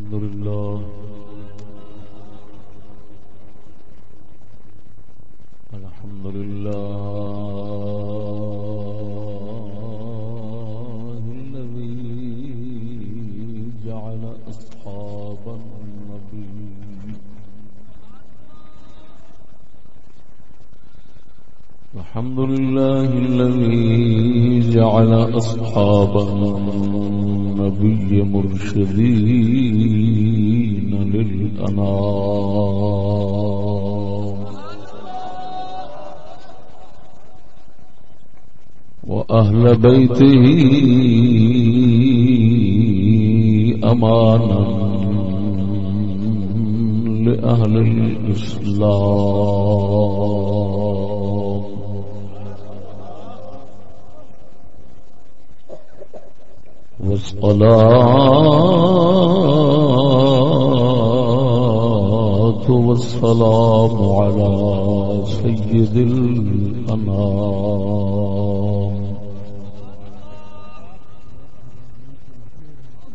الحمد لله. الحمد لله الذي جعل أصحاب النبي. الحمد لله الذي جعل أصحاب النبي. مرشدين للأنام. وأهل بيته أمانا لأهل الإسلام. والصلاة والسلام على سيد الأنام.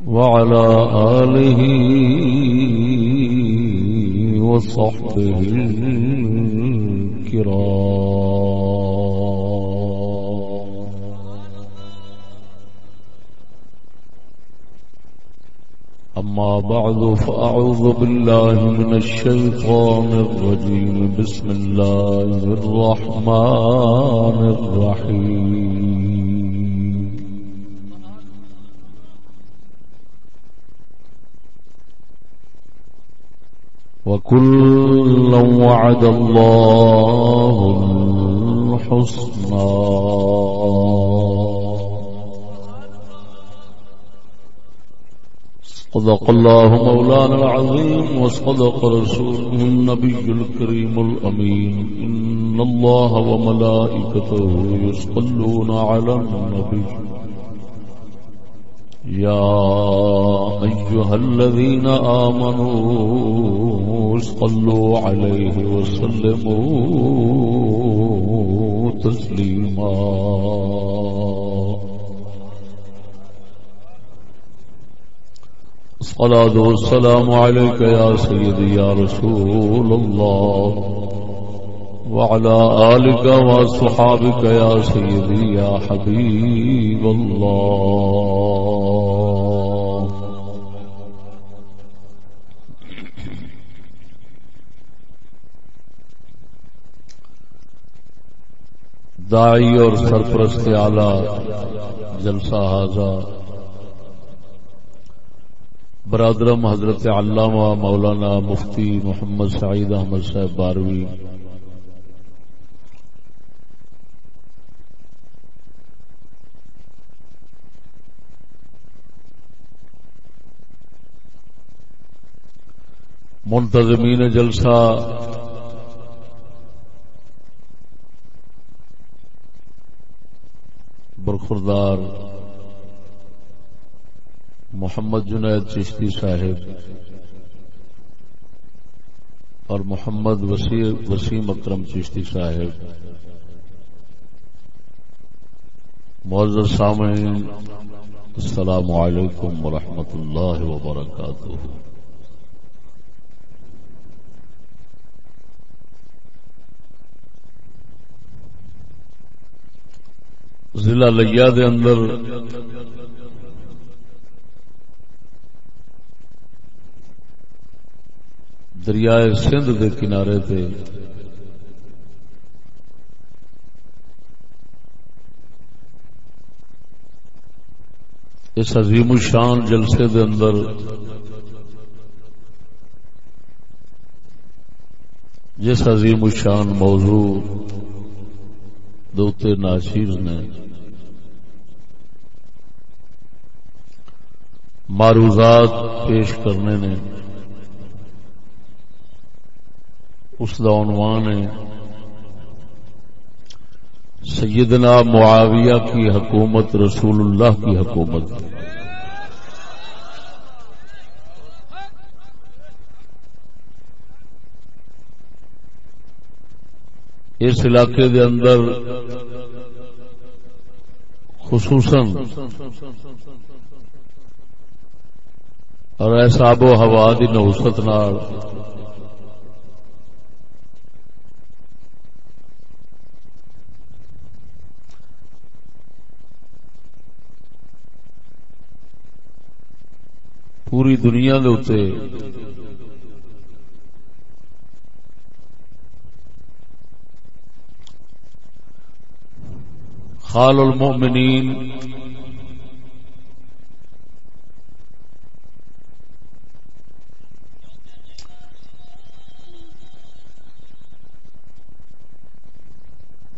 وعلى آله وصحبه الكرام. بعد فأعوذ بالله من الشيطان الرجيم. بسم الله الرحمن الرحيم. وكلا وعد الله الحسنى. صدق الله مولانا العظيم وصدق رسوله النبي الكريم الأمين. إن الله وملائكته يصلون على النبي. يا أيها الذين آمنوا صلوا عليه وسلموا تسليما. الصلاة والسلام عليك يا سيدي يا رسول الله. وعلى آلك وصحابك يا سيدي يا حبيب الله. داعی اور سرپرست اعلی جلسہ حاضہ برادرم حضرت علامہ مولانا مفتی محمد سعید احمد صاحب باروی۔ منتظمین جلسہ۔ برخوردار محمد جنید چشتی صاحب اور محمد وسیم اکرم چشتی صاحب، معزز سامعین، السلام علیکم ورحمۃ اللہ وبرکاتہ۔ ضلع لیا دے اندر دریائے سندھ دے کنارے تے اس عظیم الشان جلسے دے اندر جس عظیم الشان موضوع دوتے ناشیر نے معروضات پیش کرنے نے اس کا عنوان ہے۔ سیدنا معاویہ کی حکومت رسول اللہ کی حکومت۔ اس علاقے دے اندر خصوصاً اور ایسا آب و ہوا کی نوست نال پوری دنیا دے خال المؤمنین۔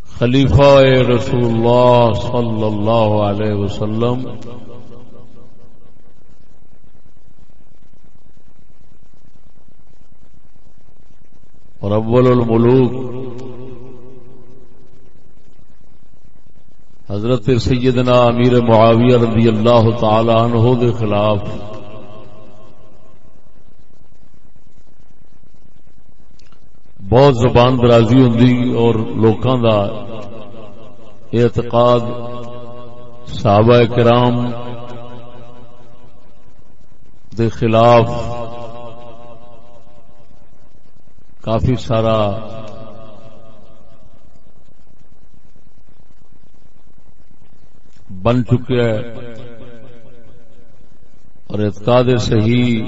خلیفہ رسول اللہ صلی اللہ علیہ وسلم۔ اور اول الملوک۔ حضرت سیدنا امیر معاویہ رضی اللہ تعالی عنہ دے خلاف۔ بہت زبان درازی ہوں اور لوکاں دا اعتقاد صحابہ کرام دے خلاف۔ کافی سارا بن چکا ہے اور اعتقاد صحیح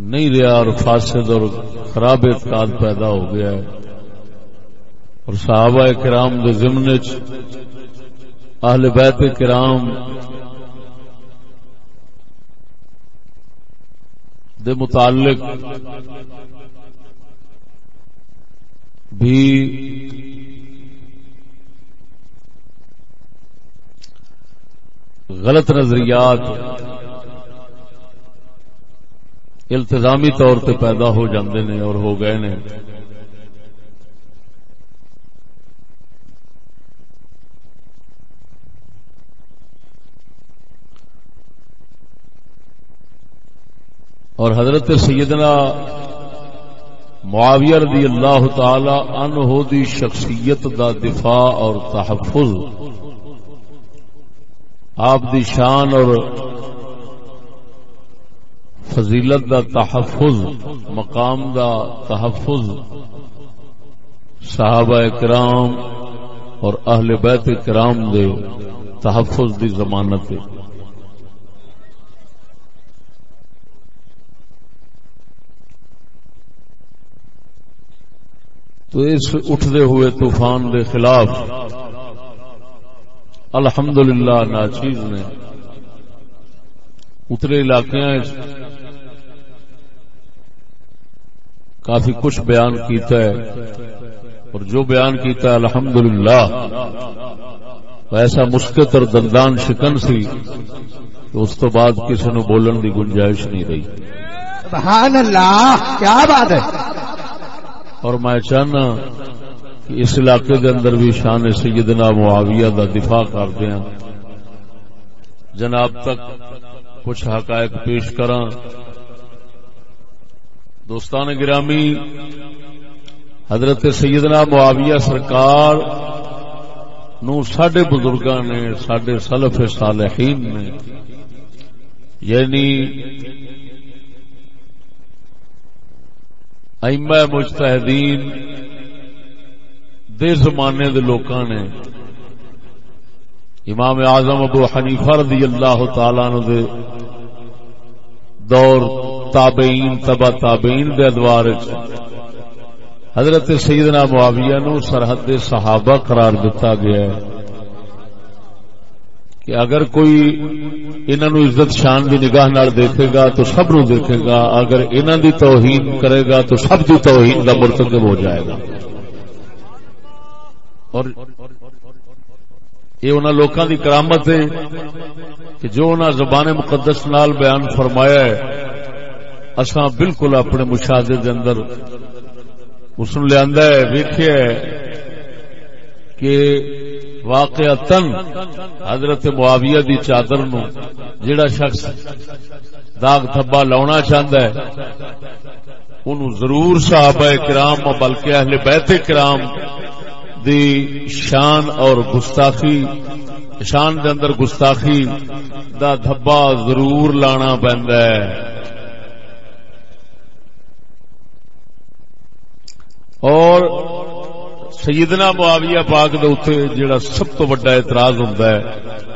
نہیں رہا اور فاسد اور خراب اعتقاد پیدا ہو گیا ہے اور صحابہ کرام دے ضمن اہل بیت کرام دے متعلق بھی غلط نظریات التظامی طور پہ پیدا ہو جاندے نے اور ہو گئے نے۔ اور حضرت سیدنا معاویہ رضی اللہ تعالی عنہ دی شخصیت دا دفاع اور تحفظ آپ دی شان اور فضیلت دا تحفظ، مقام دا تحفظ صحابہ کرام اور اہل بیت کرام دے تحفظ دی ضمانت ہے۔ تو اس اٹھتے ہوئے طوفان کے خلاف الحمدللہ ناچیز نے اترے علاقے کافی کچھ بیان کیتا ہے اور جو بیان کیتا ہے الحمدللہ ایسا مسکت اور دندان شکن سی تو اس تو بعد کسی نے بولن کی گنجائش نہیں رہی۔ سبحان اللہ، کیا بات ہے؟ اور میں چاہنا کہ اس علاقے دے اندر بھی شان سیدنا معاویہ دا دفاع کر دیا۔ جناب تک کچھ حقائق پیش کراں۔ دوستان گرامی، حضرت سیدنا معاویہ سرکار نو سڈے بزرگاں نے سڈے سلف صالحین نے یعنی ائمہ مجتہدین دے زمانے دے لوکاں نے امام اعظم ابو حنیفہ رضی اللہ تعالی عنہ دے دور تابعین، تبع تابعین دے ادوار حضرت سیدنا معاویہ نو سرحد صحابہ قرار دیتا گیا ہے۔ کہ اگر کوئی انہوں عزت شان دی نگاہ نال دیکھے گا تو سب نو دیکھے گا، اگر انہوں دی توہین کرے گا تو سب دی توہین کا مرتکب ہو جائے گا۔ اور یہ انہوں لوکاں دی کرامت ہے کہ جو انہوں زبان مقدس نال بیان فرمایا ہے، اساں بالکل اپنے مشاہدے دے اندر اس نے لیا ہے، ویکھیا ہے کہ واقع تن حضرت معاویہ دی چادر نو جڑا شخص داغ تھبا لاؤنا چاہتا ہے انہوں ضرور صحابہ کرام بلکہ اہل بیت کرام دی شان اور گستاخی، شان دے اندر گستاخی دا دھبا ضرور لانا پہندا ہے۔ اور سیدنا معاویہ پاک دے اتنے جڑا سب تو بڑا اعتراض ہوتا ہے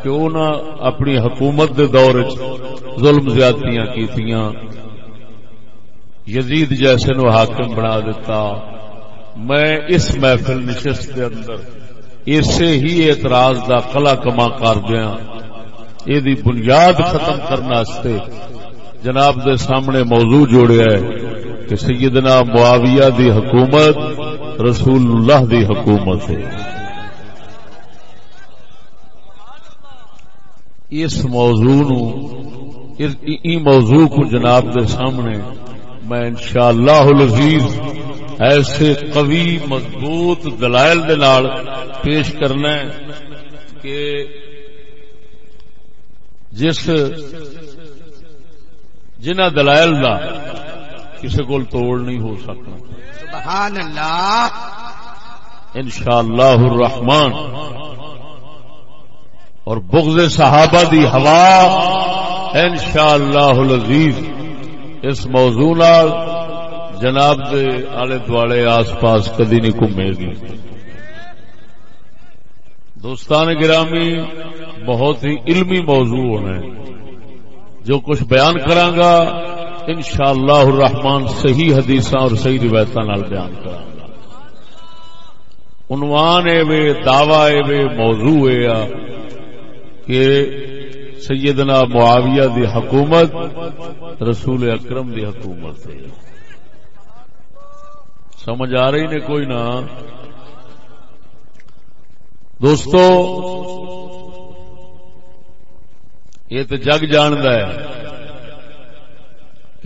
کہ انہاں اپنی حکومت دے دور ظلم زیادتیاں کیتیاں، یزید جیسے نو حاکم بنا دیتا میں اس محفل نشست کے اندر اسے ہی اعتراض دا کلا کما کر دیا یہ بنیاد ختم کرنے جناب دے سامنے موضوع جوڑیا ہے کہ سیدنا معاویہ دی حکومت رسول اللہ دی حکومت ہے۔ اس موضوع نو، اس موضوع کو جناب دے سامنے میں انشاءاللہ العزیز ایسے قوی، مضبوط دلائل دے نال پیش کرنا ہے کہ جس جنہ دلائل دا کسی کو توڑ نہیں ہو سکتا سبحان اللہ انشاءاللہ الرحمن۔ اور بغض صحابہ دی ہوا۔ انشاءاللہ العزیز۔ اس موضوع نال جناب دے آلے دوالے آس پاس کدی نہیں گھومے گی۔ دوستان گرامی بہت ہی علمی موضوع ہونا ہے۔ جو کچھ بیان کرانگا ان شاء اللہ صحیح حدیث اور صحیح روایت بیان کرا عنوان اے وے، دعوی اے وے، موضوع اے کہ سیدنا معاویہ دی حکومت، رسول اکرم دی حکومت ہے۔ سمجھ آ رہی نے کوئی نہ دوستو، یہ تو جگ جاند ہے۔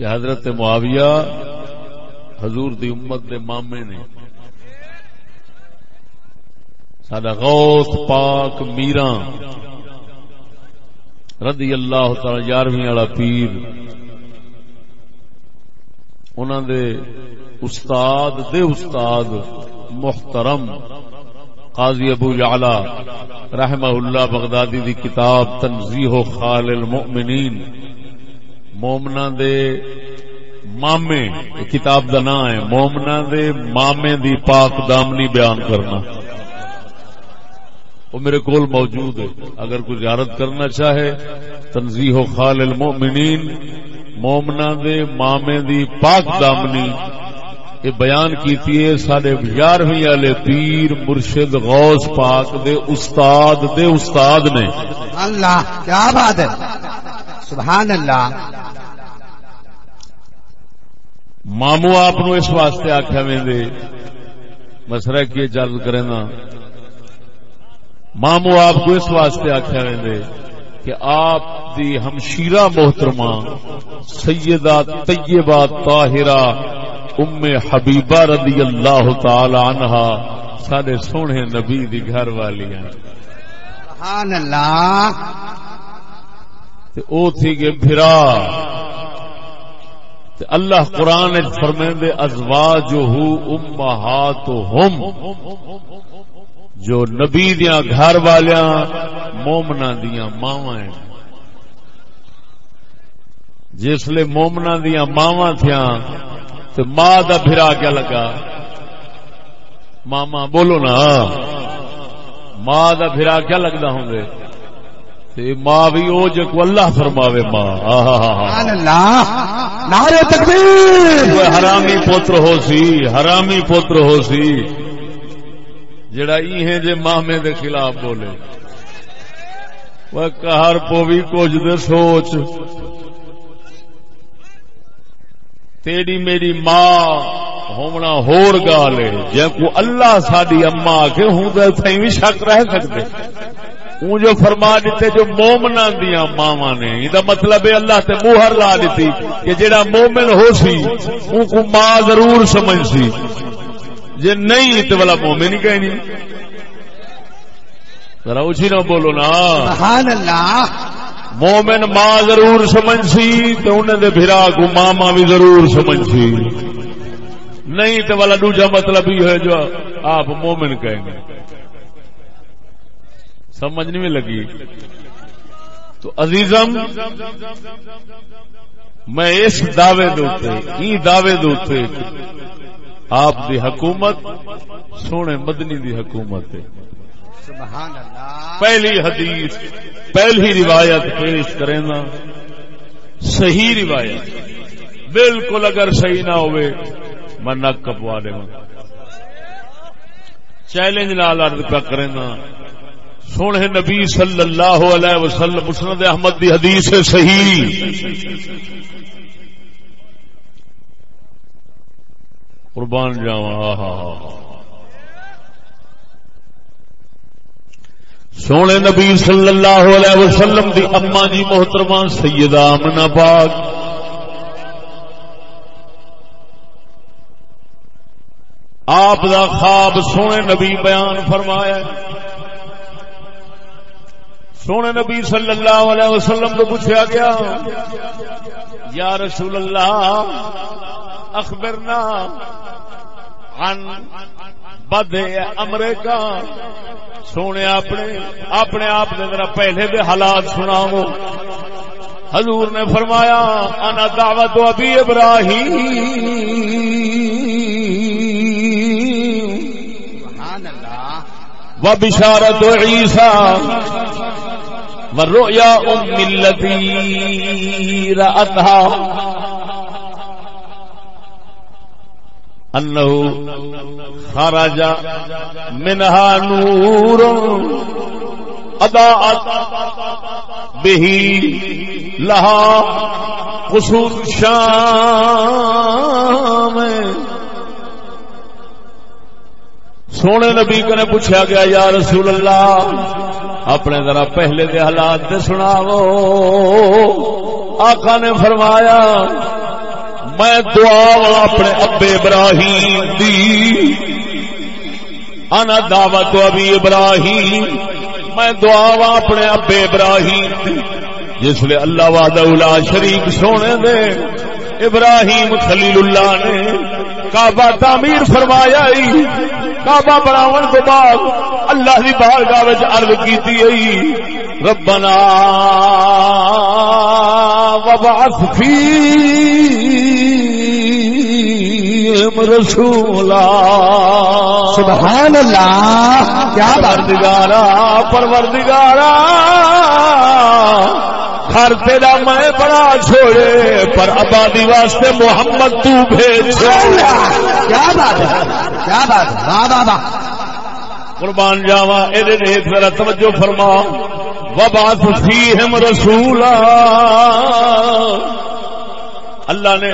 کہ حضرت معاویہ حضور دی امت دے مامے نے سڈا غوث پاک میرا رضی اللہ تعالی یارویں والا پیر انہوں دے استاد دے استاد محترم قاضی ابو جعلا رحمہ اللہ بغدادی دی کتاب تنزیح خال المؤمنین مومنا دے مامے کتاب دا نام ہے مومنا دے مامے دی پاک دامنی بیان کرنا۔ وہ میرے کول موجود ہے۔ اگر کوئی زیارت کرنا چاہے تنزیح خال المؤمنین مومنا دے مامے دی پاک دامنی۔ یہ بیان کیتی ہے سارے گیارہویں والے پیر مرشد غوث پاک دے استاد دے استاد نے۔ اللہ، کیا بات ہے؟ سبحان اللہ۔ مامو آپ اس واسطے آخیا وے مسرا کی جل کرے نا۔ مامو آپ کو اس واسطے آخیا وے کہ آپ دی ہمشیرہ محترمہ سیدہ طیبہ طاہرہ ام حبیبہ رضی اللہ تعالی عنہ سارے سونے نبی دی گھر والی سبحان اللہ۔ او تھی کہ پھرا۔ اللہ قرآن فرمائیں ازواج ہو امہات جو نبی دیا گھر والیاں مومنا دیا ماوا جسل مومنا دیا ماوا تھیا تو ماں کا پھرا کیا لگا؟ ماما بولو نا۔ ماں کا پھرا کیا لگتا ہوں گے ماں بھی وہ جو اللہ فرماوے ماں۔ حرامی پوتر ہو سی حرامی پوتر ہو سی۔ جڑا ہے جے مامے دے خلاف بولے۔ وہ کہر پوی کچھ دے سوچ۔ تیری میری ماں ہونا ہور گال ہے جے کو اللہ ساری اما کے ہوں تو اتنے بھی شک رہ سکتے ہوں جو فرما دیتے جو مومنا دیا ماوا نے یہ مطلب ہے اللہ تے موہر لا دیتی کہ جیڑا مومن ہو سی ان کو ماں ضرور سمجھ سی۔ جے نہیں تو والا مومن ہی کہیں نہیں۔ ذرا اچھی نہ بولو نا۔ سبحان اللہ۔ مومن ماں ضرور سمجھ سی تو انہیں دے بھرا کو ماما بھی ضرور سمجھ سی۔ نہیں تو والا دوجا مطلب ہی ہے جو آپ مومن کہیں گے۔ سمجھ نہیں لگی۔ تو عزیزم میں اس دعوے دے دعوے دے آپ دی حکومت سونے مدنی دی حکومت ہے۔ پہلی حدیث پہلی روایت پیش کریں صحیح روایت۔ بالکل اگر صحیح نہ ہوئے میں نک کپوا دے چیلنج لال ارد پہ کریں سونے نبی صلی اللہ علیہ وسلم، مسند احمد دی حدیث صحیح۔ قربان جاوا سونے نبی صلی اللہ علیہ وسلم دی اما جی محترمہ سیدہ امنا پاک۔ آپ دا خواب سونے نبی بیان فرمایا۔ سونے نبی صلی اللہ علیہ وسلم کو پوچھا گیا یا رسول اللہ اخبرنا عن بد امریکہ سونے اپنے اپنے آپ نے میرا پہلے دے حالات سنا حضور نے فرمایا انا دعوت ابھی ابراہیم۔ و بشارت عیسیٰ۔ و ام التي رأتها. انه خرج منها نور اضاءت به لها قصور شام سونے نبی کو نے پوچھا گیا، یا رسول اللہ، اپنے ذرا پہلے دے حالات دے سناو۔ آقا نے فرمایا، میں دعا اپنے ابے ابراہیم دی۔ انا دعوت ابھی ابراہیم۔ میں دعا اپنے ابے ابراہیم جس لیے اللہ وعد اولا شریک سونے دے۔ ابراہیم خلیل اللہ نے کعبہ تعمیر فرمایا ہی کعبہ بناون کے بعد اللہ کی بارگاہ وچ عرض کیتی ہے ربنا وبعث فيهم رسولا. سبحان اللہ کیا پروردگارا پروردگارا گھر تیرا میں بڑا چھوڑے پر آبادی واسطے محمد تو بھیج۔ کیا بات ہے؟ کیا بات ہے؟ واہ واہ واہ۔ قربان جاوا ذرا توجہ فرما۔ وبات فیہم رسولا۔ اللہ نے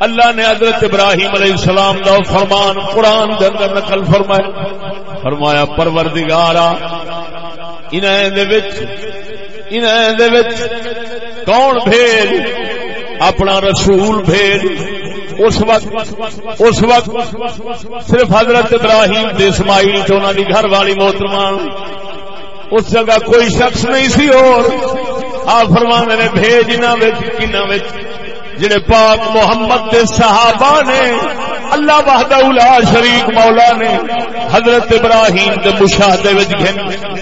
اللہ نے حضرت ابراہیم علیہ السلام دا فرمان قرآن دے اندر نقل فرمایا۔ فرمایا پروردگارا انہیں دے وچ انہیں دے وچ کون بھیج اپنا رسول بھیج اس وقت اس وقت صرف حضرت ابراہیم دے اسماعیل تو انہوں دی گھر والی محترمان اس جگہ کوئی شخص نہیں سی اور آپ فرمانے نے بھیج انہوں جڑے پاک محمد دے صحابہ نے، اللہ وحدہ لا شریک مولا نے حضرت ابراہیم دے مشاہدے وچ گھن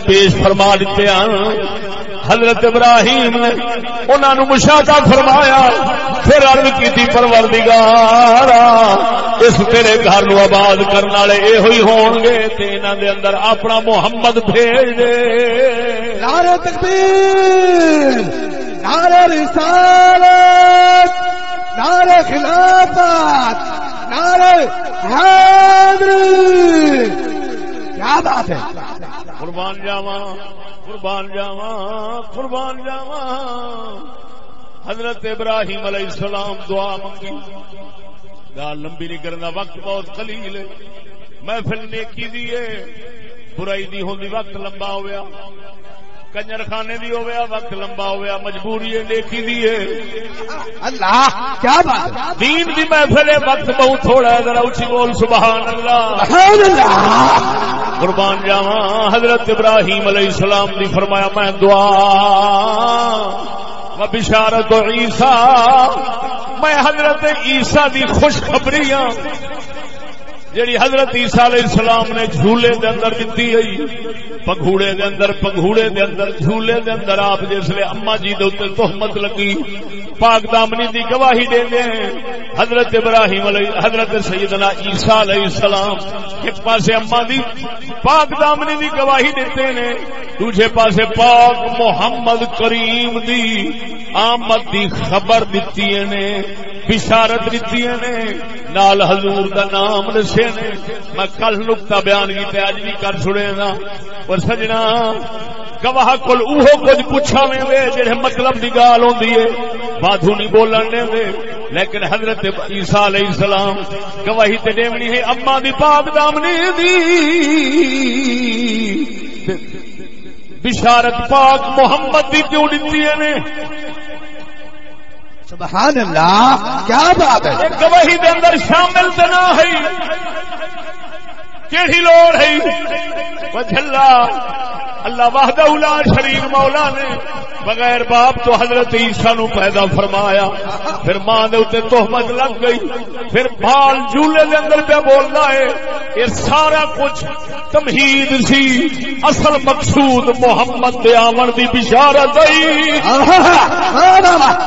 پیش فرما دیتے ہیں۔ حضرت ابراہیم نے انہوں نے مشاہدہ فرمایا، پھر عرض کی پروردگار، اس تیرے گھر نو آباد کرنے والے یہ ہوئی ہون گے انہوں دے اندر اپنا محمد بھیج دے۔ نعرہ تکبیر، نعرہ رسالت، نعرہ خلافت، نعرہ حیدری کیا بات ہے؟ قربان جاوا قربان جاوا قربان جاوا حضرت ابراہیم علیہ السلام دعا منگی۔ گال لمبی نہیں کرنا وقت بہت قلیل ہے۔ محفل نیکی دی برائی دی ہوندی وقت لمبا ہویا۔ کنجر خانے دی ہویا وقت لمبا ہویا مجبوری نیکی دی ہے۔ اللہ کیا بات دین دی محفل وقت بہت تھوڑا ہے ذرا اونچی بول سبحان اللہ۔ سبحان اللہ۔ قربان جاواں حضرت ابراہیم علیہ السلام دی فرمایا میں دعا و بشارت عیسیٰ میں حضرت عیسیٰ دی خوشخبریاں جیڑی حضرت عیسیٰ علیہ السلام نے جھولے دے اندر دتی ہوئی پگھوڑے دے اندر پگھوڑے دے اندر، جھولے دے اندر آپ جسے اما جی دے اوتے تہمت لگی پاک دامنی دی گواہی دے دے حضرت ابراہیم علیہ حضرت سیدنا عیسیٰ علیہ السلام ایک پاسے اما دی پاک دامنی دی گواہی دیتے نے دوسرے پاسے پاک محمد کریم دی آمد دی خبر دیتی نے، بشارت دیتی نے۔ نال حضور دا نام دسے نے۔ میں کل نکتا بیان کیتے اج بھی کر چھڑے ہاں۔ نا اور سجنا، گواہ کول اوہو کچھ پوچھا میں وے جڑے مطلب دی گال ہوندی ہے۔ بادھو نہیں بولن دے لیکن حضرت عیسیٰ علیہ السلام گواہی تے دیونی ہے اما دی پاک دامنی دی۔ بشارت پاک محمد دی کیوں دیتی نے؟ سبحان اللہ کیا بات ہے؟ گواہی دے اندر شامل تو نہ ہے۔ کیڑی لوڑ ہے؟ وجھلا اللہ۔ وحدہ لا شریف مولا نے بغیر باپ تو حضرت عیسیٰ نو پیدا فرمایا۔ پھر ماں دے اوتے تہمت لگ گئی۔ پھر بال جھولے دے اندر پہ بولنا ہے۔ یہ سارا کچھ تمہید سی۔ اصل مقصود محمد دے آون دی بشارت ہے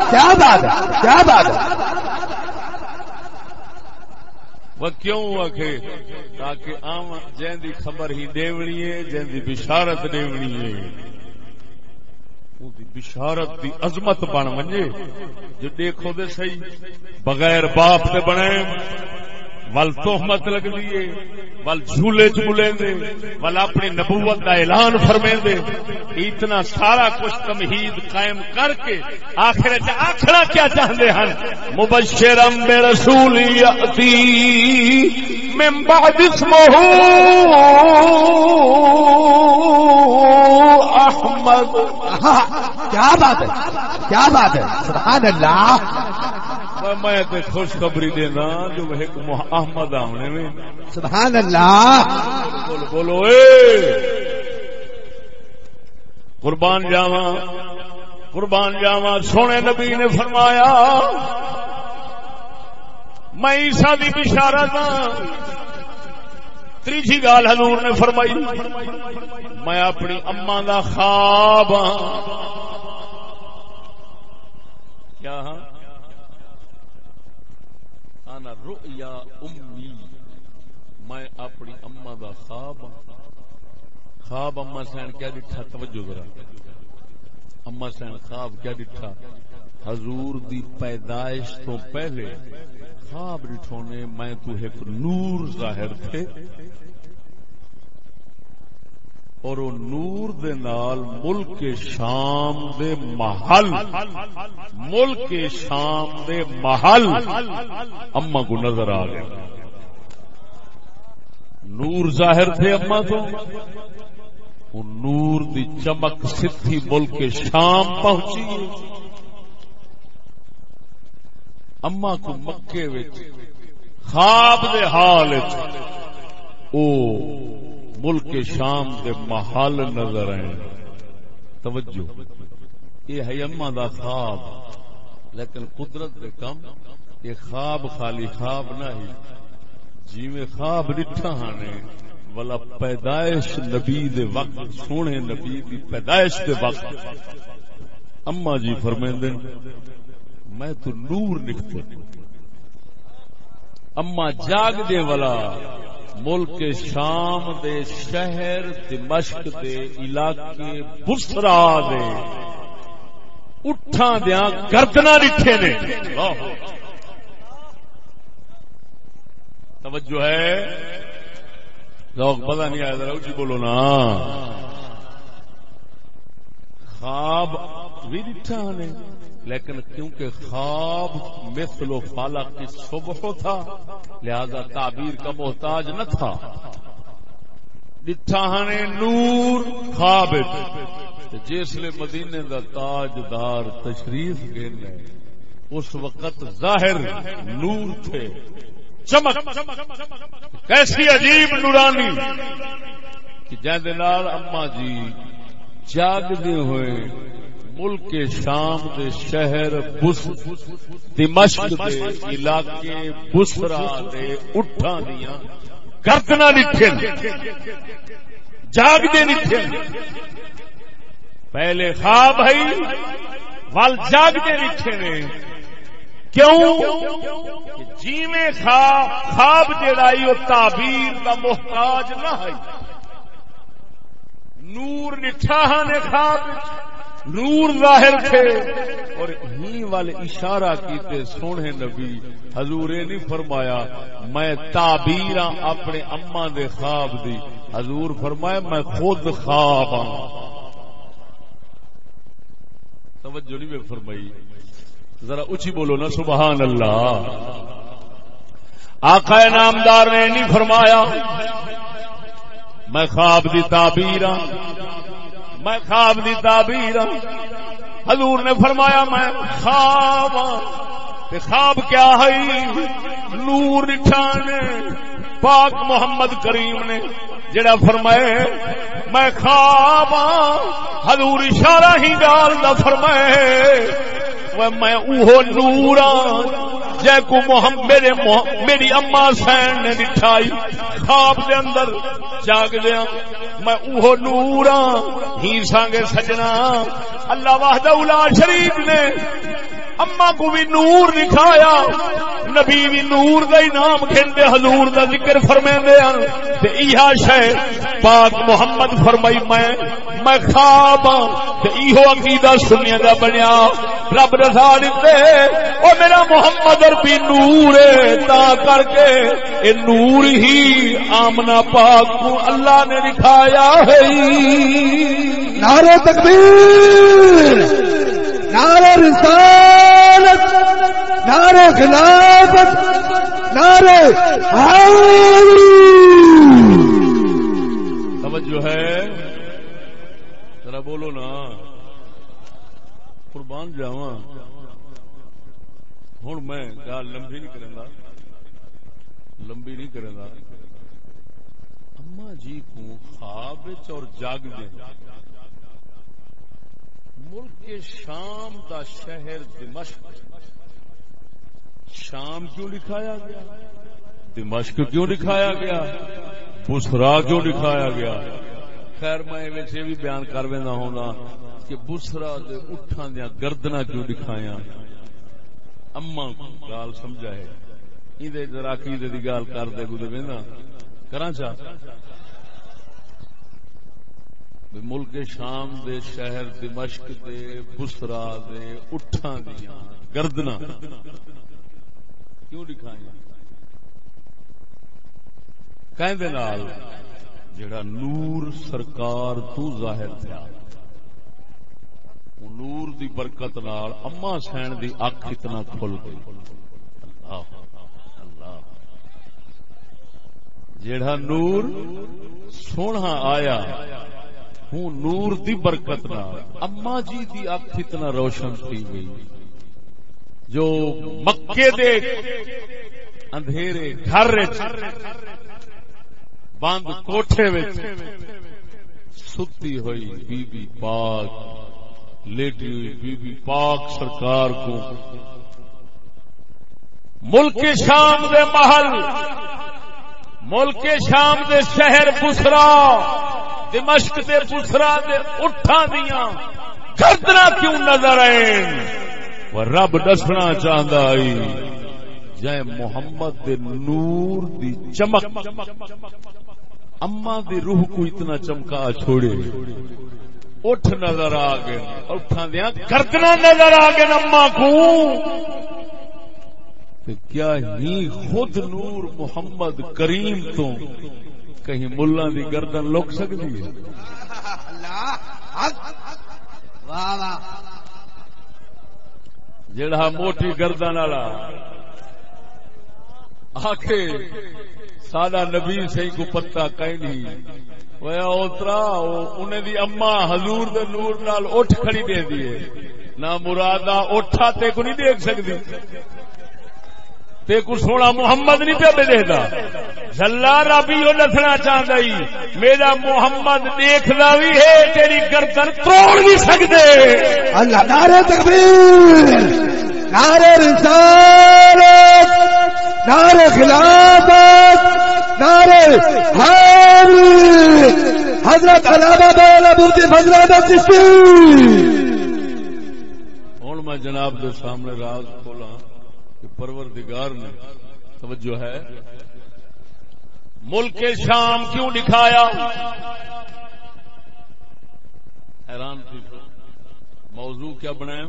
کیا بات ہے، کیا بات ہے؟ وہ کیوں آخے تاکہ آم جن دی خبر ہی دیونی ہے، جن دی بشارت دیونی ہے۔ بشارت دی عظمت بن منجے جو دیکھو دے صحیح، بغیر باپ تے بنے۔ ول تہمت لگ لیے ول جھولے چلے دے، ول اپنی نبوت کا اعلان فرمے دے اتنا سارا کچھ تمہید قائم کر کے آخر آخرا کیا چاہتے ہیں مبشرم بے رسول من بعد اسمه احمد۔ کیا بات ہے؟ کیا بات ہے؟ سبحان اللہ۔ میں تے خوشخبری دینا جو ایک احمد آمنے میں سبحان اللہ بولو بولو اے! قربان جاوا قربان جاوا سونے نبی نے فرمایا میں عیسا دی بشارت تیجی گال حضور نے فرمائی میں اپنی اما دا خواب کیا ہاں انا رؤیا امی میں اپنی اما دا خواب خواب اما سین کیا ڈٹھا توجہ ذرا. اما سین خواب کیا ڈٹھا حضور دی پیدائش تو پہلے خواب ڈٹھونے میں تو ایک نور ظاہر تھے۔ اور وہ نور دے نال ملک شام دے محل، ملک شام دے محل۔ اما کو نظر آ گیا۔ نور ظاہر تھے اما تو۔ نور دی چمک ستھی ملک شام پہنچی۔ اما کو مکے وچ خواب دے حال او ملک شام دے محل نظر آئے توجہ۔ یہ ہے اما دا خواب۔ لیکن قدرت دے کم، یہ خواب خالی خواب نہ ہی جی میں خواب ڈٹھا نے والا پیدائش نبی دے وقت، سونے نبی دی پیدائش دے وقت۔ اما جی فرمیندے میں تو نور نکتے اما جاگ دے والا ملک شام دے شہر، دمشق دے علاقے بسرا دے۔ اٹھا دیا گردنا رکھے نے۔ توجہ ہے؟ لوگ پتا نہیں آیا، ذرا اچھی بولو نا۔ خواب بھی دٹھا نے۔ لیکن کیونکہ خواب مثل و فالا کی صبح تھا، لہذا تعبیر کا محتاج نہ تھا۔ نے نور خواب جسل مدینے دا تاجدار تشریف گینے اس وقت ظاہر نور تھے۔ چمک، کیسی عجیب نورانی کہ جن اما جی جاگتے ہوئے ملک شام دے شہر دمشق دے علاقے بسرا دے اٹھا دیا گردنا نٹھے جاگ دے نٹھے پہلے خواب ہے ول جاگ دے نٹھے نے کیوں؟ جی میں خواب خواب جڑائی وہ تعبیر کا محتاج نہ ہے۔ نور نٹھا نے خواب نور ظاہر تھے۔ اور ہی والے اشارہ کیتے سونے نبی، حضور نہیں فرمایا، میں تعبیر ہاں اپنے اما دے خواب دی۔ حضور فرمایا، میں خود خواب ہوں توجہ نہیں فرمائی۔ ذرا اچھی بولو نا، سبحان اللہ۔ آقا نامدار نے نہیں فرمایا، میں خواب دی تعبیر ہاں۔ میں خواب دی تعبیر ہاں۔ حضور نے فرمایا میں خواب ہاں۔ ہاں۔ خواب کیا ہے؟ نور نے پاک محمد کریم نے جڑا فرمائے میں خواب ہاں، حضور اشارہ ہی گال دا فرمائے میں اوہو نورا ہاں، جے کو محمد میری اما سین نے دکھائی خواب دے اندر جاگ دیا ہاں، میں اوہو نورا ہی سانگے سجنا۔ اللہ وحدہ اولا شریف نے اما کو بھی نور دکھایا، نبی بھی نور دا ہی نام کھندے حضور دا ذکر فرمیندے ہیں تے ایہا شے، پاک محمد فرمائی، میں میں خواب تے ایہو عقیدہ سنیا دا بنیا۔ رب رضا دتے۔ او میرا محمد عربی نور ہے، تا کر کے اے نور ہی آمنا پاک کو اللہ نے دکھایا ہے۔ نعرہ تکبیر۔ نعرہ رسالت نعرہ خلافت نعرہ توجہ ہے؟ ذرا بولو نا۔ قربان جاوا ہوں میں گال لمبی نہیں کروں گا لمبی نہیں کروں گا اما جی کو خواب اور جاگ دے ملک شام دا شہر دمشق شام کیوں لکھایا گیا؟ دمشق کیوں لکھایا گیا؟ بسرا کیوں لکھایا گیا؟ خیر، میں ویسے بھی بیان کر ہونا کہ بسرا اٹھان دیا گردنا کیوں لکھایا اما گال سمجھا ہے۔ ذرا کی گال کر دے گزرے کرا چاہ ملک شام دے شہر دمشق دے، بسرا دے اٹھا دیا گردنا کیوں دکھائی نال، جڑا نور سرکار تو ظاہر تھا نور دی برکت نال اما سین دی اکھ اتنا کھل گئی۔ اللہ اللہ۔ جڑا نور سونا آیا ہوں نور دی برکت نہ اما جی دی اکھ اتنا روشن تھی گئی۔ جو مکے دے اندھیرے گھر بند کوٹھے ستی ہوئی بی بی پاک، لیٹی ہوئی بی بی پاک سرکار کو۔ ملک شام دے محل، ملک شام دے شہر بسرا۔ دمشق دے بسرا دے اٹھا دیا گردنا کیوں نظر آئے رب دسنا چاہتا آئی جائے محمد دے نور دی چمک۔ اما دی روح کو اتنا چمکا چھوڑے۔ اٹھ نظر آ گئے۔ اٹھا دیا گردنا نظر آ گئے اما کو۔ کیا ہی خود نور محمد کریم تو کہیں ملا دی گردن لوک سکتی ہے؟ جڑا موٹی گردن والا آخ سادہ نبی سی کو پتا کہیں نہیں۔ انہیں دی اما حضور دے نور نال اٹھ کھڑی دے دیے نہ مرادہ اٹھا تے کو نہیں دیکھ سکتی۔ تے کو سونا محمد نہیں پہ دیکھتا جلا ربی وہ دسنا چاہتا میرا محمد دیکھتا بھی ہے تیری گردن توڑ بھی سکتے اللہ نعرہ تکبیر نعرہ رسالت نعرہ خلافت نعرہ سرکار حضرت علامہ بیل ابو کی فضلات چشتی ہوں میں جناب دے سامنے راز کھولا کہ پروردگار نے توجہ ہے۔ ملک شام کیوں دکھایا؟ حیران تھی۔ موضوع کیا بنایا؟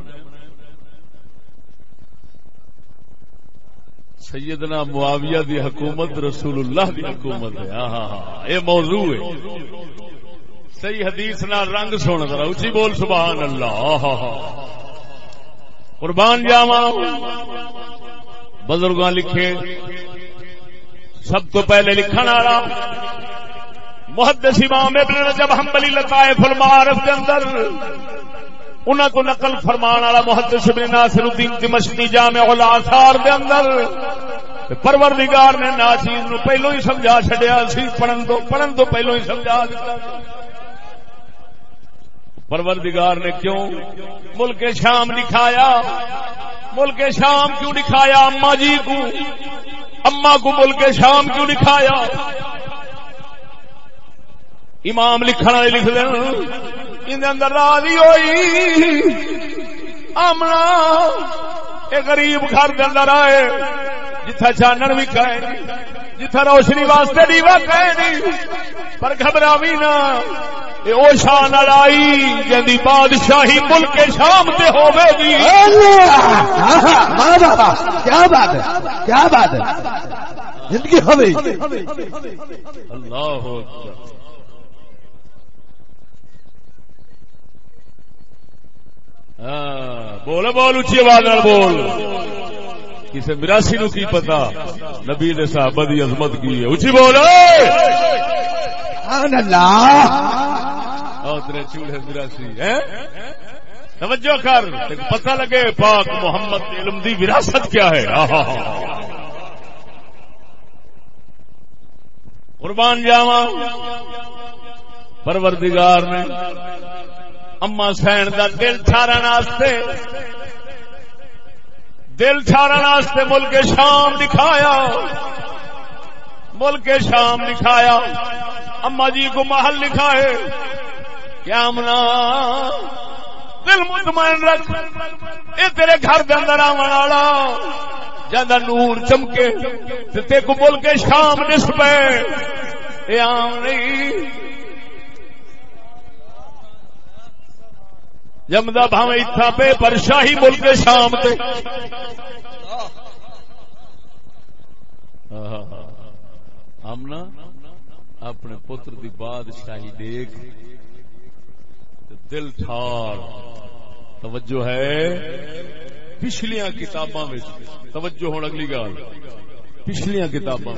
سیدنا معاویہ دی حکومت، رسول اللہ دی حکومت ہے۔ ہاں, ہاں،, ہاں،, ہاں، یہ موضوع ہے۔ صحیح حدیث نہ رنگ سونا، ذرا اچھی بول، سبحان اللہ۔ ہاں۔ قربان جاوا بزرگاں لکھے، سب تو پہلے لکھن والا، محدث امام ابن رجب حنبلی لطائف المعارف کے اندر، انہاں کو نقل فرمان والا محدث ابن ناصر الدین دمشقی جامع الاثار دے اندر پروردگار نے ناچیز نو پہلو ہی سمجھا چھڈیا سی، پڑھن تو پڑھن تو پہلو ہی سمجھا دیتا پروردگار نے کیوں ملک شام دکھایا؟ ملک شام کیوں دکھایا؟ اما جی کو اما کو ملک شام کیوں دکھایا؟ امام لکھن والے لکھ دین اندر راضی ہوئی۔ آمنا غریب گھر کے اندر آئے، جتھا چانن بھی کہے۔ جتھا روشنی واسطے دیوا کہے پر گھبرا بھی نہ او شان آئی جی بادشاہی ملک شام سے ہوے گی۔ کیا بات ہے کیا بات ہے زندگی ہوئی اللہ اکبر۔ ہاں، بول بول اچھی آواز بول۔ کسی مراسی نو کی پتا؟ نبی دے صحابہ دی عظمت کی ہے۔ اچھی بول تیرے چوڑے مراسی توجہ کر پتہ لگے پاک محمد علم دی وراثت کیا ہے؟ قربان جاوا پروردگار نے اما سین دا دل واسطے دل واسطے ملک شام دکھایا۔ ملک شام دکھایا۔ اما جی کو محل لکھائے کیا منا؟ دل مطمئن رکھ۔ اے تیرے گھر کے اندر آن والا۔ جا نور چمکے۔ تے کو ملک شام نس پے یہ آم نہیں جمدا بھاوے اتھا پہ پر شاہی ملک شام تے۔ آمنا اپنے پتر دی بادشاہی دیکھ دل ٹھار۔ توجہ ہے؟ پچھلیاں کتاباں توجہ ہوں اگلی گال۔ پچھلیاں کتاباں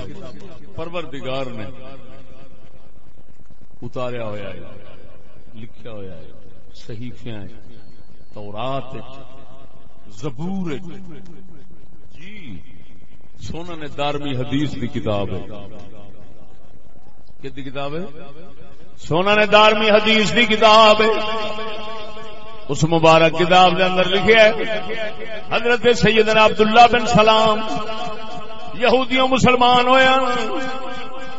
پروردگار نے اتاریا ہوا ہے۔ لکھیا ہوا ہے۔ صحیفیاں تورات زبور جی سونا نے دارمی حدیث کی کتاب ہے۔ کتنی کتاب ہے؟ سونا نے دارمی حدیث کی کتاب ہے۔ اس مبارک کتاب کے اندر لکھے ہے، حضرت سیدنا عبداللہ بن سلام یہودیوں مسلمان ہویا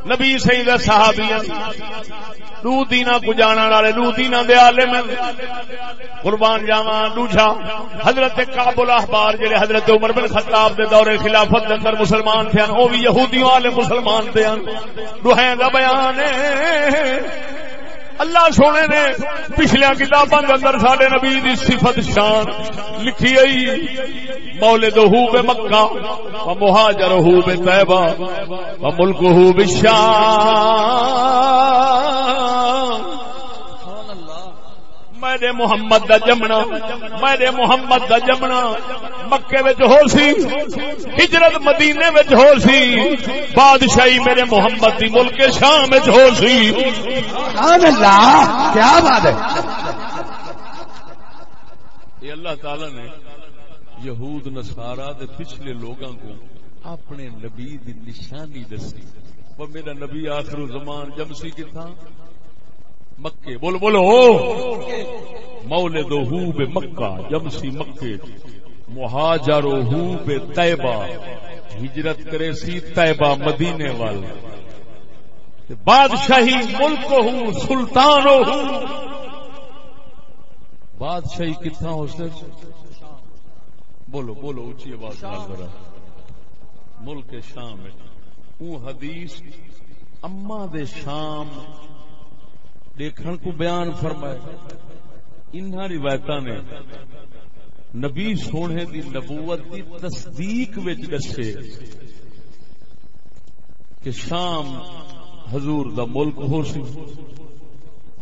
نبی سید صحابی نو دینا کو جانا والے نو دینا دے عالم۔ قربان جاواں دوجا حضرت کعب الاحبار جڑے حضرت عمر بن خطاب دے دور خلافت دے اندر مسلمان تھے او بھی یہودیوں والے مسلمان تھے دوہیں دا بیان ہے۔ اللہ سونے نے پچھلے کتابوں کے اندر سڈے نبی دی صفت شان لکھی آئی مولے دو ہو بے مکہ، و مہاجر ہو بے طیبہ، و ملک ہو بے میرے محمد دا جمنا میرے محمد دا جمنا۔ مکے وچ ہو سی ہجرت مدینے وچ ہو سی۔ بادشاہی میرے محمد دی ملک شام وچ ہو سی۔ سبحان اللہ کیا بات ہے؟ یہ اللہ تعالی نے یہود نصارا دے پچھلے لوگاں کو اپنے نبی دی نشانی دسی۔ وہ میرا نبی آخر زمان جمسی کتھا مکے۔ بولو بولو۔ مولے دو ہو بے مکہ جمسی مکے۔ مہاجر ہو بے طیبہ۔ ہجرت کرے سی طیبہ مدینے والے بادشاہی ملک ہوں سلطان ہوں بادشاہی کتنا ہو سکے بولو بولو اچھی آواز ذرا۔ ملک شام او حدیث اما دے شام دیکھن کو بیان فرمائے۔ انہاں روایت نے نبی سونے دی نبوت دی تصدیق وچ دسے کہ شام حضور دا ملک ہو سی،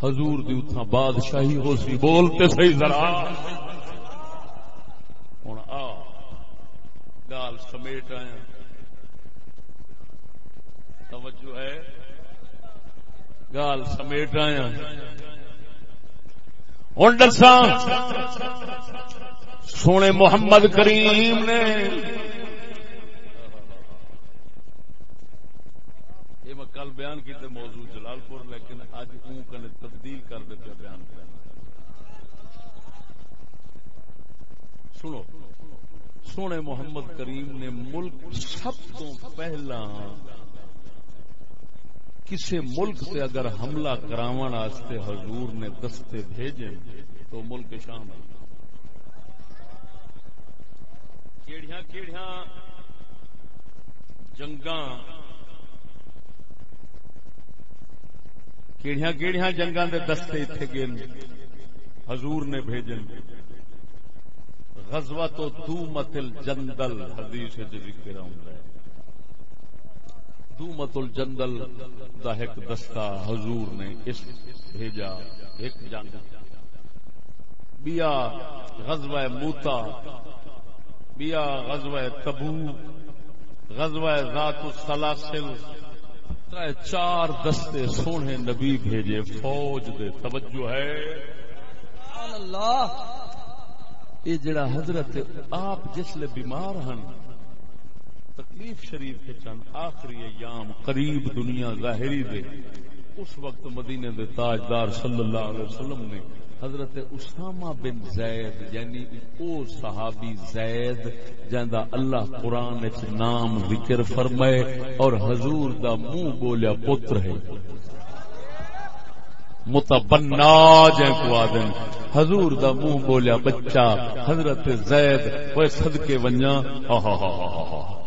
حضور دی اتھا بادشاہی ہو سی۔ بولتے صحیح ذرا۔ ہوں آ، گال سمیٹ آیا توجہ ہے۔ گال سمیٹ آیا ہوں دسا سونے محمد کریم نے یہ میں کل بیان کیتے موضوع جلال پور لیکن اج اون کنے تبدیل کر دے پہ بیان کرنا سنو، سونے محمد کریم نے ملک سب تو پہلا کسی ملک سے اگر حملہ کراون واسطے حضور نے دستے بھیجے، تو ملک شام ہے۔ کیڑیاں کیڑیاں جنگاں، کیڑیاں کیڑیاں جنگاں دے دستے اتنے گئے حضور نے بھیجن۔ غزوہ تو تو متل جندل حدیث ذکر آؤں گا دومت الجندل دا ایک دستہ حضور نے اس بھیجا، ایک جنگ بیا غزوہ موتا، بیا غزوہ تبو غزوہ ذات السلاسل۔ چار دستے سونے نبی بھیجے، فوج دے توجہ ہے۔ اللہ۔ یہ جڑا حضرت آپ جسل بیمار ہن تکلیف شریف کے چند آخری ایام قریب دنیا ظاہری دے، اس وقت مدینے دے تاجدار صلی اللہ علیہ وسلم نے حضرت اسامہ بن زید یعنی او صحابی زید جہاں اللہ قرآن نام ذکر فرمائے اور حضور دا منہ بولیا پتر ہے۔ متبنا جائیں کو آدم حضور دا منہ بولیا بچہ حضرت زید وہ صدقے ونجا ہا ہا ہا ہا ہا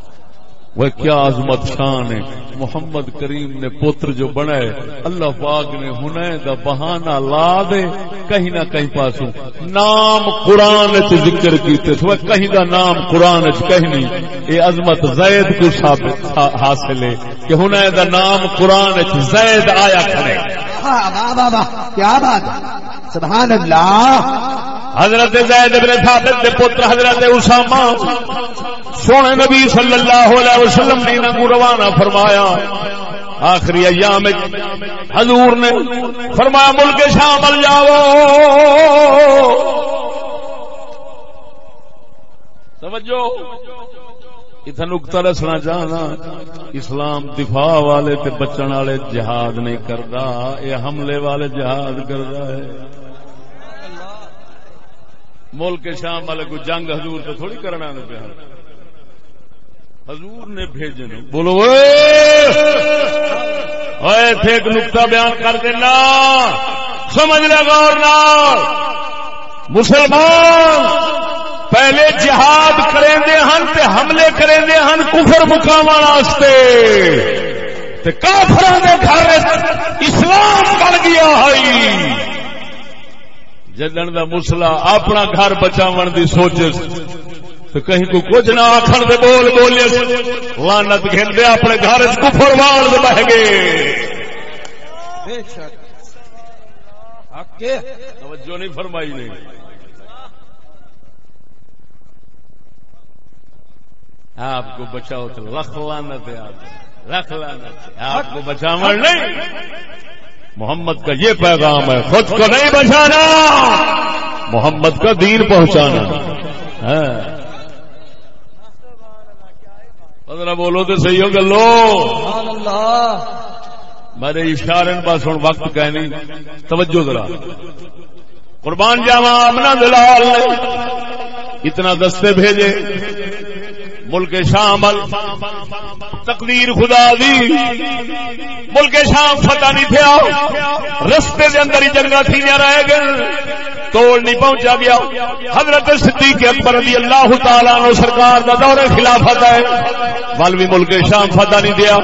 وہ کیا عظمت شان ہے؟ محمد کریم نے پوتر جو بنائے اللہ پاک نے ہنے دا بہانہ لا دے، کہیں نہ کہیں پاسوں۔ نام قرآن چ ذکر کیتے تھے کہیں دا نام قرآن چ کہیں نہیں۔ یہ عظمت زید کو ثابت حاصل ہے کہ ہنے دا نام قرآن چ زید آیا کھڑے کیا بات سبحان اللہ۔ حضرت زید بن ثابت دے پتر حضرت اسامہ سونے نبی صلی اللہ علیہ وسلم نے انہوں کو روانہ فرمایا۔ آخری ایام حضور نے فرمایا، ملک شامل جاؤ۔ سمجھو اتنا نکتا رسنا چاہنا۔ اسلام دفاع والے تے بچن والے جہاد نہیں کرتا یہ حملے والے جہاد کرتا ہے۔ ملک شام والے کو جنگ حضور سے تھوڑی کرنا پیا حضور نے بھیجن بولو ایتھے ایک نقطہ بیان کر دینا۔ سمجھ لے غور مسلمان پہلے جہاد کریں دے ہن تے حملے کریں دے ہن کفر مقام کافر دے گھر اسلام بن گیا ہے جدن دا مسلا اپنا گھر بچاو دی سوچ تو کہیں کو کچھ نہ آخر دے بول بولے لانت گھن دے اپنے گھر کفر وال دے بہ گئے۔ توجہ نہیں فرمائی نہیں۔ آپ کو بچاؤ تو لکھ لانت ہے آپ۔ لکھ لانت آپ کو بچاو نہیں۔ محمد کا یہ پیغام ہے، خود کو نہیں بچانا، محمد کا دین پہنچانا۔ ہاں۔ ذرا بولو تو صحیح ہو گلو۔ میرے اشارے بس ہوں وقت کہ نہیں توجہ ذرا۔ قربان جاوا امنا دلال اتنا دستے بھیجے۔ ملک شام تقدیر خدا دی۔ ملک شام فتح نہیں تھیا رستے دے اندر ہی جنگا تھی رہ گئے۔ توڑ نہیں پہنچا گیا۔ حضرت صدیق اکبر رضی اللہ تعالیٰ نو سرکار دا دور خلافت ہے۔ ول بھی ملک شام فتح نہیں دیا۔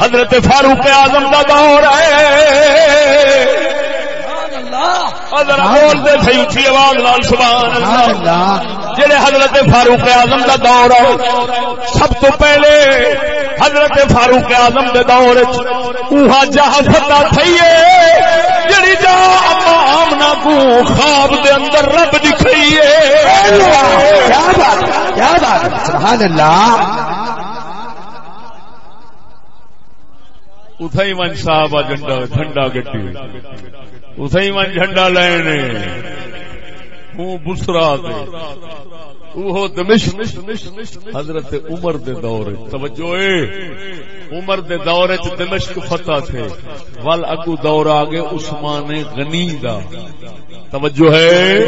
حضرت فاروق اعظم دا دور ہے۔ جڑے حضرت فاروق اعظم کا دور سب تو پہلے حضرت فاروق اعظم کے دور جہاں فتح تھی جڑی جا آمنا کو خواب دے اندر رب دکھائیے۔ سبحان اللہ۔ اتائی من صاحب جنڈا جھنڈا گٹی۔ اتائی من جھنڈا لینے۔ منہ بسرا حضرت عمر دے دور۔ توجہ عمر دے دور دمشق فتح تھے۔ ول اگو دور آگے عثمان غنی دا۔ توجہ ہے۔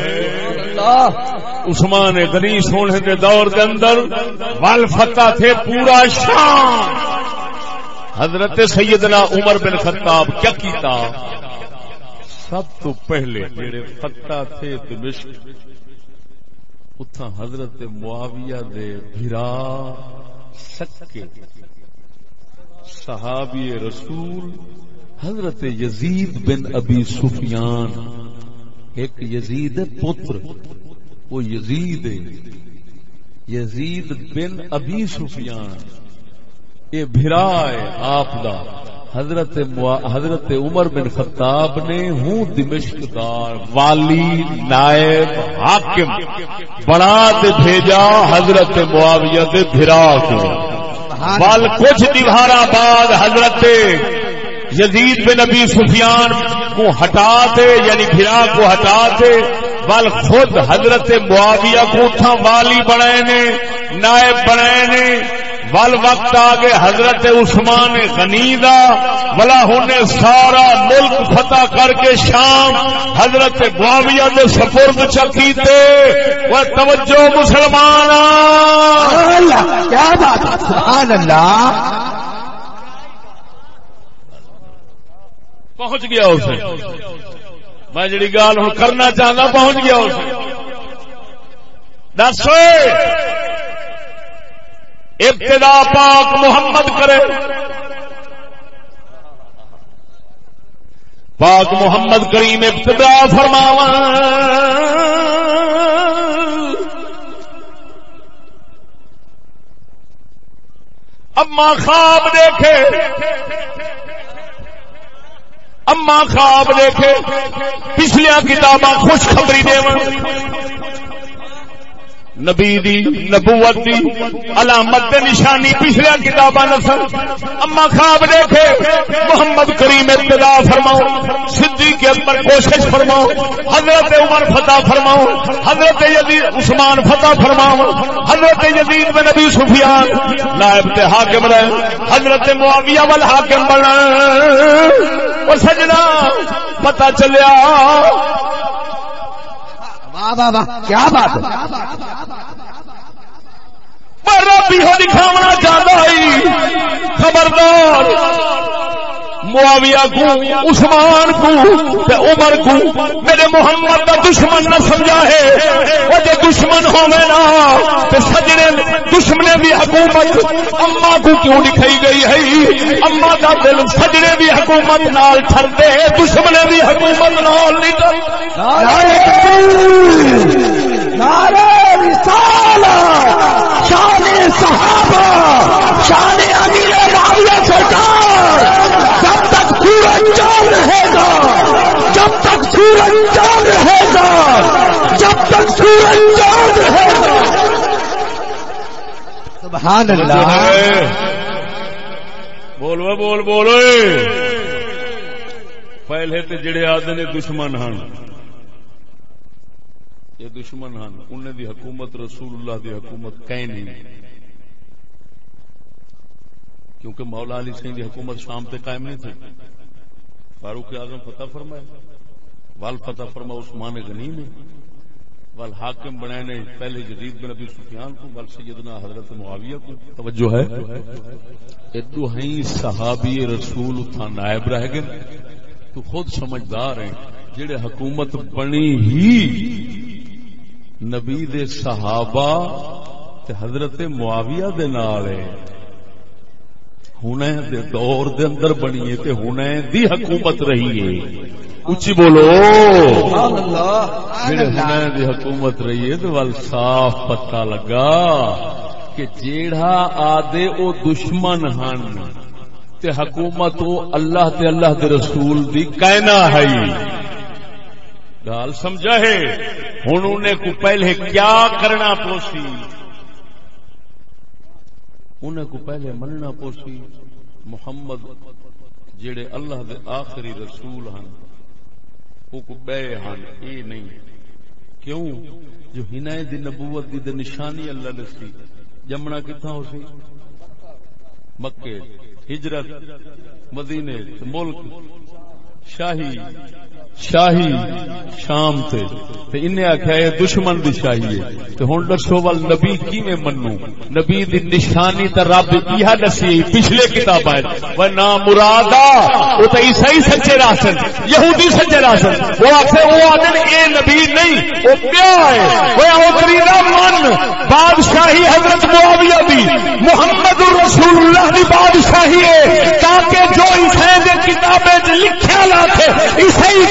عثمان غنی سونے دے دور دے اندر ول فتح تھے پورا شام۔ حضرت سیدنا عمر بن خطاب کیا کیتا؟ سب تو پہلے جڑے فتح تھے دمشق اتھا حضرت معاویہ دے بھرا سکے۔ صحابی رسول حضرت یزید بن ابی سفیان، ایک یزید پتر، وہ یزید یزید بن ابی سفیان، یہ بھرا ہے آپ دا۔ حضرت حضرت عمر بن خطاب نے ہوں دمشق دار والی نائب حاکم بڑا دے بھیجا حضرت معاویہ دے بھرا کو۔ بال کچھ دیوارا بعد حضرت یزید بن نبی سفیان کو ہٹا دے یعنی بھرا کو ہٹا دے۔ بل خود حضرت معاویہ کو تھا والی بنائے نے، نائب بنائے نے۔ ول وقت آگے حضرت عثمان غنی دا بلا ہونے سارا ملک فتح کر کے شام حضرت گواویا دے سپرد چکی تے وہ توجہ مسلمان! کیا بات سبحان اللہ۔ پہنچ گیا اسے میں جڑی گال ہوں کرنا چاہتا پہنچ گیا اسے دس ابتدا پاک محمد کرے۔ پاک محمد کریم ابتدا فرماوا اما خواب دیکھے۔ اما خواب دیکھے۔ پچھلیا کتاباں خوشخبری دے نبی دی نبوت دی علامت دے نشانی پچھلے کتاب نسل اما خواب دیکھے، محمد کریم ابتدا فرماؤ صدیق کے اکبر کوشش فرماؤ حضرت عمر فتح فرماؤ حضرت یزید عثمان فتح فرماؤ حضرت یزید میں نبی سفیان نائب تے حاکم رہے، حضرت معاویہ وال حاکم بنا وہ سجنا پتہ چلیا کیا بات دکھاونا چاہتا ہے خبردار۔ معاویہ کو، عثمان کو، تے عمر کو، میرے محمد کا دشمن نہ سمجھا ہے، وہ جو دشمن ہوئے نا حکومت اما کو کیوں دکھائی گئی ہے؟ اما کا دل سجنے بھی حکومت نال ٹر دشمنے بھی حکومت نال نہیں شان صحابہ، شان امیر معاویہ سرکار سورج چاند رہے گا، جب تک سورج چاند رہے گا، جب تک سورج چاند رہے گا سبحان اللہ۔ بولو بول بولو پہلے تو جڑے آدھے نے دشمن ہن۔ یہ دشمن ہن، انہیں دی حکومت، رسول اللہ دی حکومت کہیں نہیں۔ کیونکہ مولا علی سنگھ کی حکومت شام تے قائم نہیں تھی۔ فاروق اعظم فتح فرمائے۔ وال فتح فرما عثمان غنی نے۔ ول حاکم بنے نے پہلے جدید بن ابی سفیان کو ول سیدنا حضرت معاویہ کو۔ توجہ ہے۔ ادو ہیں صحابی رسول تھا نائب رہ گئے۔ تو خود سمجھدار ہیں، جڑے حکومت بنی ہی نبی دے صحابہ تے حضرت معاویہ دے نال ہے ہنے دے دور دے اندر بنی ہے تے ہنے دی حکومت رہی ہے۔ اچھی بولو۔ جڑے ہنے دی حکومت رہی ہے تے ول صاف پتہ لگا کہ جیڑا آدے او دشمن ہن تے حکومت او اللہ تے اللہ دے رسول دی کائنا ہے۔ گال سمجھا ہے؟ ہوں انہیں کو پہلے کیا کرنا پوسی انہیں کو پہلے مننا پوسی محمد جڑے اللہ دے آخری رسول ہن۔ وہ کو بے ہن، اے نہیں۔ کیوں؟ جو ہنائے دی نبوت دی دے نشانی اللہ دسی جمنا کتنا ہو سی؟ مکے، ہجرت، مدینے، ملک۔ شاہی شاہی۔ شام تے تے انہیں آخیا یہ دشمن دی شاہی ہے۔ تے ہن دسو ول نبی کیویں منو نبی دی نشانی تے رب یہ دسی پچھلے کتاب ہے وہ نا مرادا او تے عیسائی سچے راسن یہودی سچے راسن وہ آکھے وہ آدن اے نبی نہیں، او کیا ہے۔ وہ او تریرا من، بادشاہی حضرت معاویہ دی۔ محمد رسول اللہ دی بادشاہی ہے۔ تاکہ جو عیسائی دے کتابیں لکھیا لا تھے، عیسائی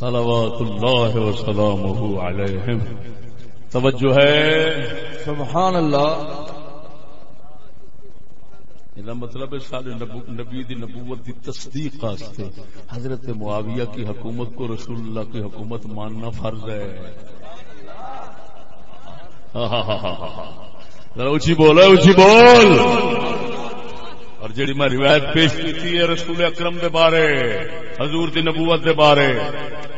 صلوات الله وسلامه عليهم توجہ ہے۔ سبحان اللہ۔ یہ مطلب ہے سارے نبی دی نبوت دی تصدیق واسطے حضرت معاویہ کی حکومت کو رسول اللہ کی حکومت ماننا فرض ہے۔ ذرا اونچی بول اونچی بول۔ اور جڑی میں روایت پیش کی ہے رسول اکرم دے بارے حضور دی نبوت دے بارے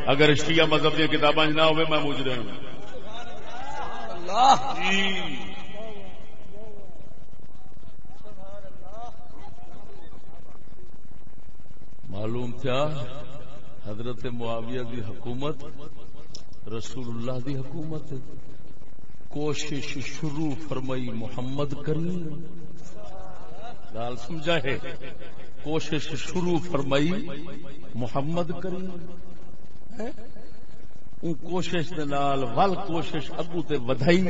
اگر شیعہ مذہب دی کتاباں نہ ہوئے میں مجرم ہوں اللہ جی معلوم تھا حضرت معاویہ دی حکومت رسول اللہ دی حکومت کوشش شروع فرمائی محمد کریم گال سمجھا ہے۔ کوشش شروع فرمائی محمد کریم ہے؟ اون کوشش دے نال، ول کوشش اگو تے ودائی،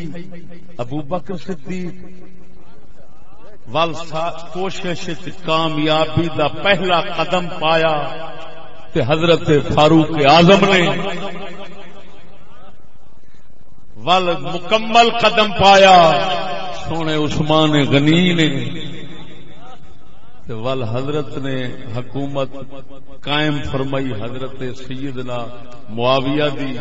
ابو بکر صدیق۔ ول کوشش کامیابی دا پہلا قدم پایا تے حضرت فاروق اعظم نے۔ ول مکمل قدم پایا۔ سونے عثمان غنی نے۔ ول حضرت نے حکومت قائم فرمائی حضرت سیدنا معاویہ دی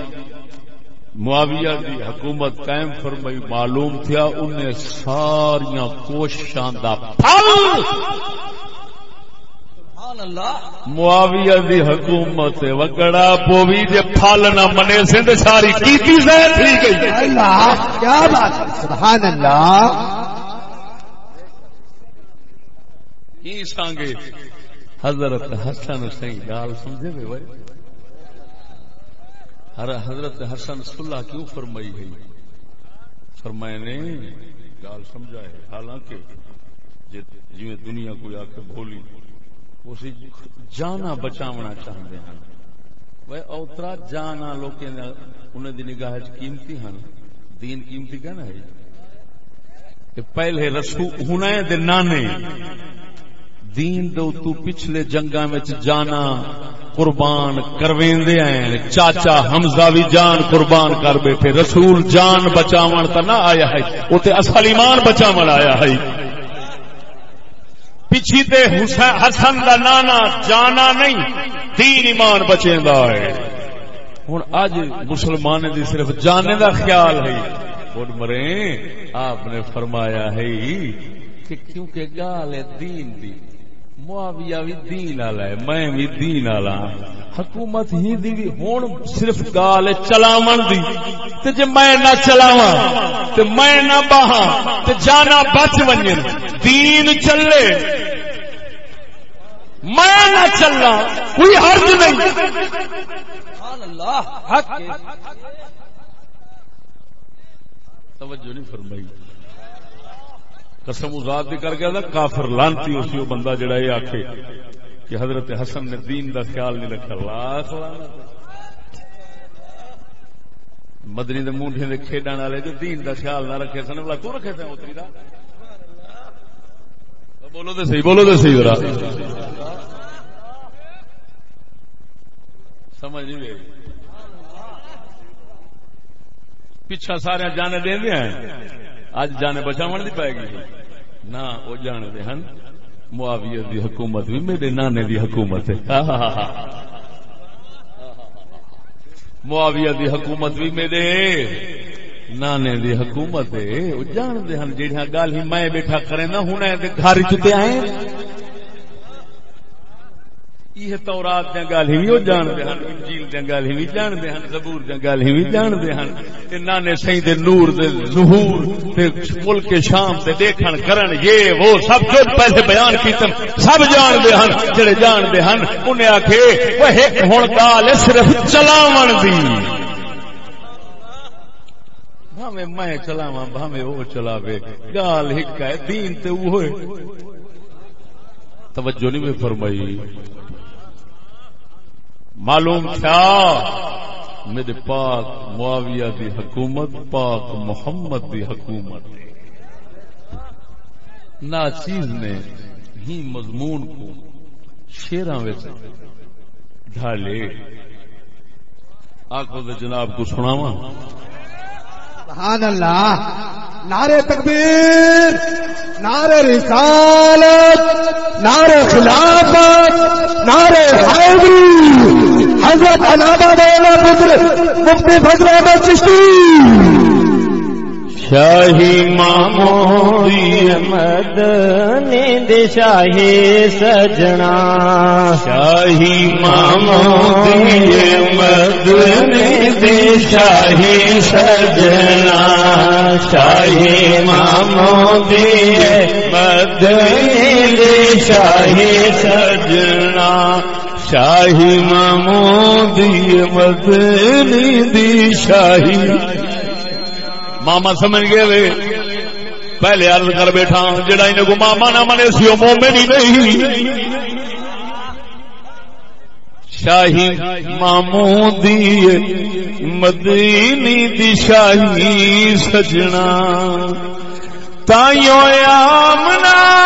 معاویہ دی حکومت قائم فرمائی معلوم تھیا انہیں ساریاں کوششاں دا پھل۔ معاویہ دی حکومت وگڑا پووی جے پھل نہ منے سند ساری کیتی تھی گئی۔ اللہ کیا بات سبحان اللہ کی سانگے؟ حضرت حسن حسین، گال سمجھے بے بھائی؟ ہر حضرت حسن صلح کیوں فرمائی ہے فرمائے نے گال سمجھا ہے۔ حالانکہ جی دنیا کوئی آ کے بولی اسی جانا بچاونا چاہتے ہیں وہ اوترا جانا لوگ انہیں دی نگاہ قیمتی ہیں دین قیمتی کہنا ہے۔ کہ پہلے رسو ہونا دے نانے۔ دین دو تو پچھلے جنگا میں جانا قربان کروین دے چاچا حمزہ بھی جان قربان کر بیٹھے رسول جان بچاون تا نہ آیا ہے۔ وہ تے اصل ایمان بچاون آیا ہے۔ پچھی تے حسین حسن دا نانا جانا نہیں۔ دین ایمان بچیندا ہے۔ ہن اج مسلمان دی صرف جانے دا خیال ہے۔ خود مرے، آپ نے فرمایا ہے کہ کیونکہ گال ہے دین دی۔ معاویہ بھی دین والا ہے، میں بھی دین والا ہاں۔ حکومت ہی دی بھی ہن صرف گال ہے چلاون دی۔ تے جے میں نہ چلاواں، تے میں نہ باہاں تے جانا بچ ونجن۔ دین چلے۔ میں نہ چلنا کوئی حرج نہیں۔ سبحان اللہ، حق توجہ نہیں فرمائی۔ قسم ذات بھی کر گیا تھا کافر لانتی اسی وہ بندہ جڑا یہ آکھے کہ حضرت حسن نے دین دا خیال نہیں رکھا۔ لاکھ مدنی دے مونڈے دے کھیڈن والے جو دین دا خیال نہ رکھے سن بلا کو رکھے تھے اتری دا بولو تے صحیح، بولو تے صحیح ذرا۔ سمجھ نہیں لگی پیچھا سارے جانے دیں دے ہیں۔ اج جانے بچاون دی پائے گی۔ نہ، وہ جان دے ہن۔ معاویہ دی حکومت بھی میرے نانے دی حکومت ہے۔ ہاں، ہاں، ہاں، معاویہ دی حکومت بھی میرے نانے دی حکومت ہے۔ وہ جان دے ہن جیڑا گل ہی میں بیٹھا کرے نہ ہن اے گھر چ تے آئے۔ یہ تورات دیا گل، ہی وہ جانتے ہیں، انجیل دیا گل، ہی جان دے ہیں، زبور دیا گل، ہی جان دے ہیں۔ تے نانے سہی دے نور دے ظہور تے ملک شام تے دیکھن کرن، یہ وہ سب جو پہلے بیان کیتے سب جان دے ہیں، جڑے جان دے ہیں، انہیں آکھے، وہ ایک ہن گال صرف چلاون دی۔ بھاویں میں چلاواں بھاویں وہ چلاوے، گال ہک ہے، دین تے وہ توجہ نہیں میں فرمائی۔ معلوم تھا میرے پاک معاویہ دی حکومت، پاک محمد دی حکومت۔ ناچیز نے ہی مضمون کو شیراں ڈھالے۔ آخو جناب کو سناواں۔ سبحان اللہ. نعرے تکبیر نعرے رسالت نعرے خلافت نعرے حیدری. حضرت علامہ مولا پتر مفتی فضل احمد چشتی. شاہی ماموری مدن شاہی سجنا۔ شاہی ماموری مدن شاہی سجنا۔ شاہی ماموری مدن شاہی سجنا۔ شاہی مامودی مدنی دی شاہی ماما سمجھ گئے وے۔ پہلے عرض کر بیٹھا، جڑا انہیں کو ماما نہ منے سی وہ مومن ہی نہیں۔ شاہی مامودی مدینی دی شاہی سجنا۔ تائیو آمنا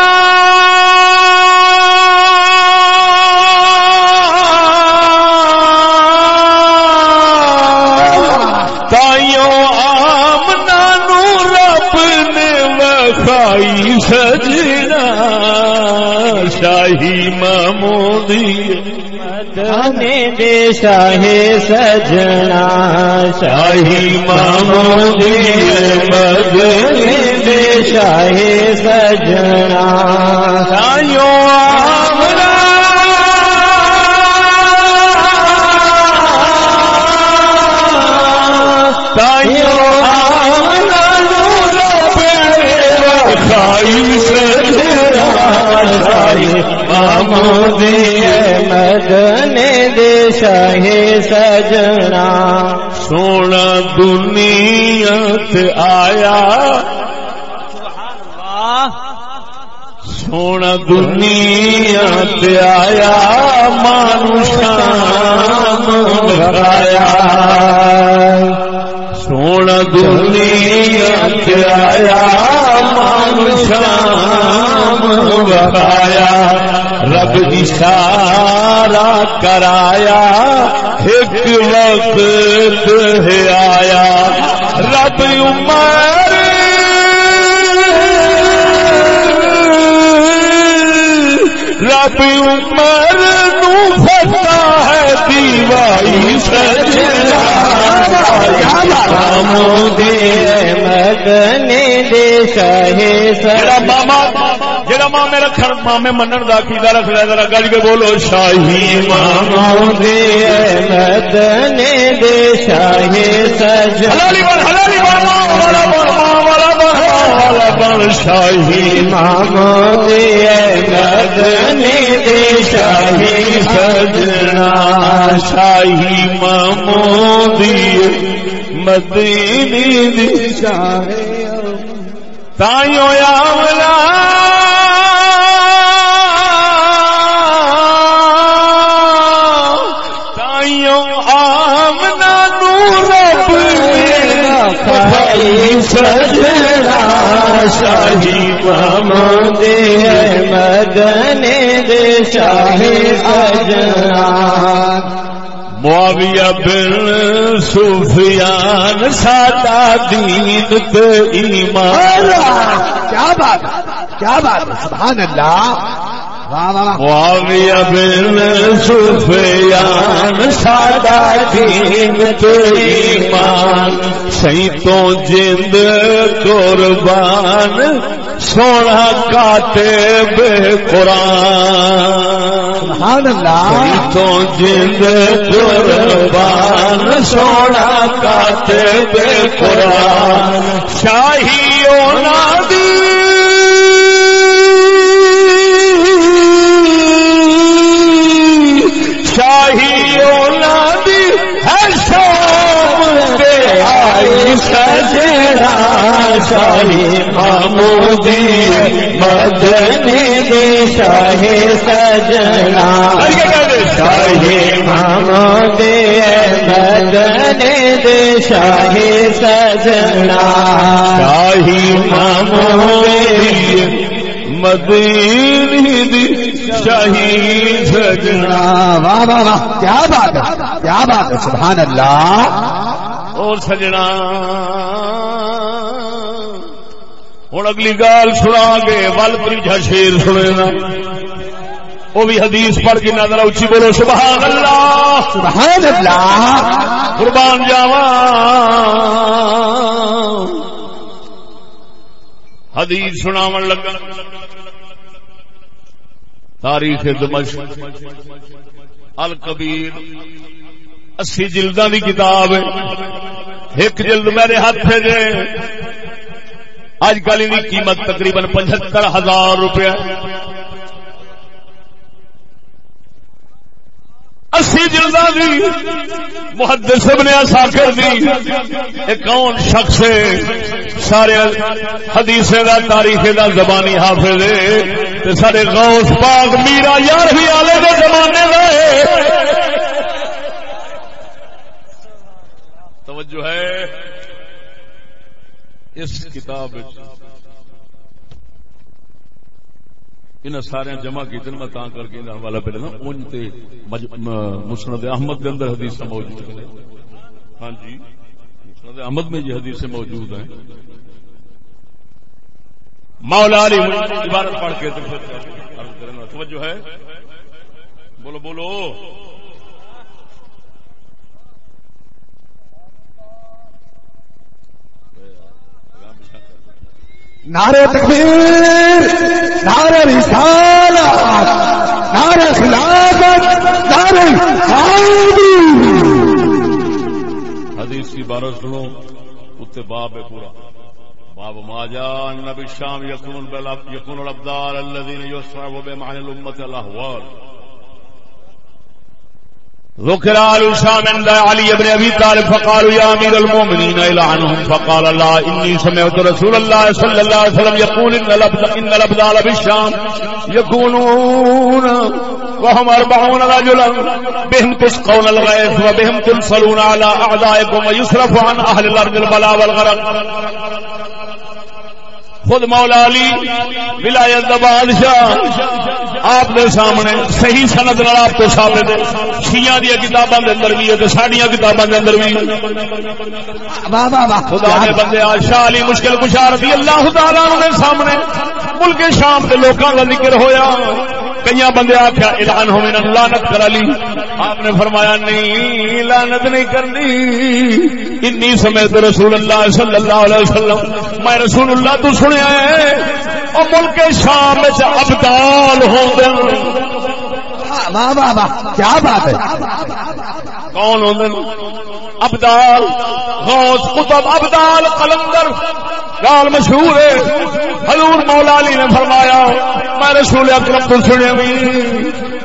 آئی سجنا، شاہی مامودی مدنے دے شاہ سجنا، شاہی مامودی مدنی دے شاہ سجنا۔ تائیو مدنے دے شاہ سجنا۔ سونا دنیا آیا۔ سونا دنیا آیا مانو شام سونا دنیا تے آیا شام بھرایا رب اشارہ کرایا، ایک وقت ہے آیا، رب عمر رب عمر نو فتا ہے، دیوائی سجنا جڑا مامے رکھن، مامے منن دا عقیدہ رکھ لے ذرا گج کے بولو، شاہی مامو دے مدنے دے شاہی سج حلالی حلالی بن شاہی مامو دے دے شاہی سجنا شاہی مامو دی مدینی دی تائیوں آمنا نور خائی سجنا۔ شاہی مامو دے مدنے دے شاہی سجنا معاویہ بن سفیان سادا دین تے ایمان۔ کیا بات کیا بات سبحان اللہ! معاویہ بن سفیان سادا دین تے ایمان سیتوں جند قربان سونا کاتے بے قرآن سبحان اللہ تو جند قربان سونا کاتے بے قرآن شاہی اونا دی آئی سجنا شاہی محمودی مدنی دے شاہی سجنا شاہی محمودی مدنی دے شاہی سجنا شاہی محمودی مدینی دی شاہی سجنا واہ واہ واہ، کیا بات ہے، کیا بات ہے، سبحان اللہ۔ اور سجنا۔ ہوں اگلی گال سنا کے ول پریجا شیر سنے نا۔ وہ بھی حدیث پڑھ کے نظر اچھی بولو سبحان اللہ۔ سبحان اللہ۔ قربان جاوا حدیث سناون لگا۔ تاریخ دمشق۔ الکبیر۔ اسی جلداں دی کتاب ایک جلد میرے ہاتھ جے۔ اج کل ان کی قیمت تقریباً پچہتر ہزار روپیہ۔ اسی جلدا دی محدث ابن دی ایک کون شخص ہے۔ سارے حدیث دا تاریخ دا زبانی حافظ ہے۔ تے سارے غوث پاک میرا یارویں والے دے زمانے دا توجہ ہے۔ اس کتاب ان سارے جمع کیتے میں تاں کر کے انہاں والا پہلے نا تے مسند احمد کے اندر حدیث موجود ہے ہاں جی مسند احمد میں یہ حدیثیں موجود ہیں۔ مولا علی عبارت پڑھ کے توجہ ہے۔ بولو بولو۔ نعرے تکبیر نعرے رسالت نعرے خلافت نعرے حیدری حدیث کی عبارت سنو اتنے باب ہے پورا۔ باب ما جاء النبي الشام يكون بالأب- يكون الابدال الذين يسرع بمعنى الامه الاهوال ذكر آل الشام عند علي بن ابي طالب فقالوا يا امير المؤمنين العنهم فقال لا اني سمعت رسول الله صلى الله عليه وسلم يقول ان الابدال, إن الأبدال بالشام يكونون وهم أربعون رجلا بهم تسقون الغيث وبهم تنصلون على أعدائكم ويصرف عن أهل الأرض البلاء والغرق. خود مولا علی ولایت دا بادشاہ آپ دے سامنے صحیح سند نال آپ تو ثابت ہے۔ شیعہ دی کتاباں دے اندر بھی ہے تے ساڈیاں کتاباں دے اندر بھی واہ واہ واہ خدا دے بندے شاہ علی مشکل کشا رضی اللہ تعالی عنہ دے سامنے ملک شام دے لوکاں دا ذکر ہویا۔ کئی بندے آخیا اعلان نہ لانت کر لی آپ نے فرمایا نہیں لانت نہیں کرنی۔ انی سمیت رسول اللہ صلی اللہ علیہ وسلم۔ میں رسول اللہ تو سنیا ہے۔ اور ملک شام ابدال ہوندے واہ واہ واہ کیا بات ہے؟ کون ہوندے ابدال غوث قطب ابدال قلندر گال مشہور ہے۔ حضور مولا علی نے فرمایا میں رسول اکرم تو سنے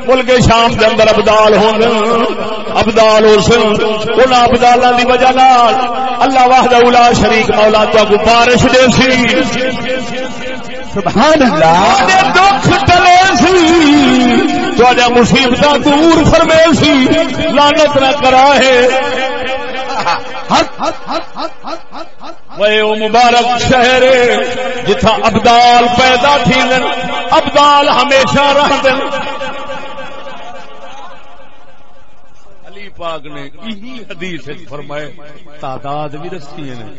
ملک شام کے اندر ابدال ہوں ابدال ہو سن ان ابدال کی وجہ نال اللہ واہد اولا شریک مولا تو کو بارش دے سی۔ سبحان اللہ. دکھ ٹلے سی تو مصیبت دور فرمے سی لانت نہ کرا ہے وہ مبارک شہر جتھا ابدال پیدا تھی ابدال ہمیشہ رہ دن۔ علی پاک نے یہی حدیث فرمائے، تعداد بھی رسی نے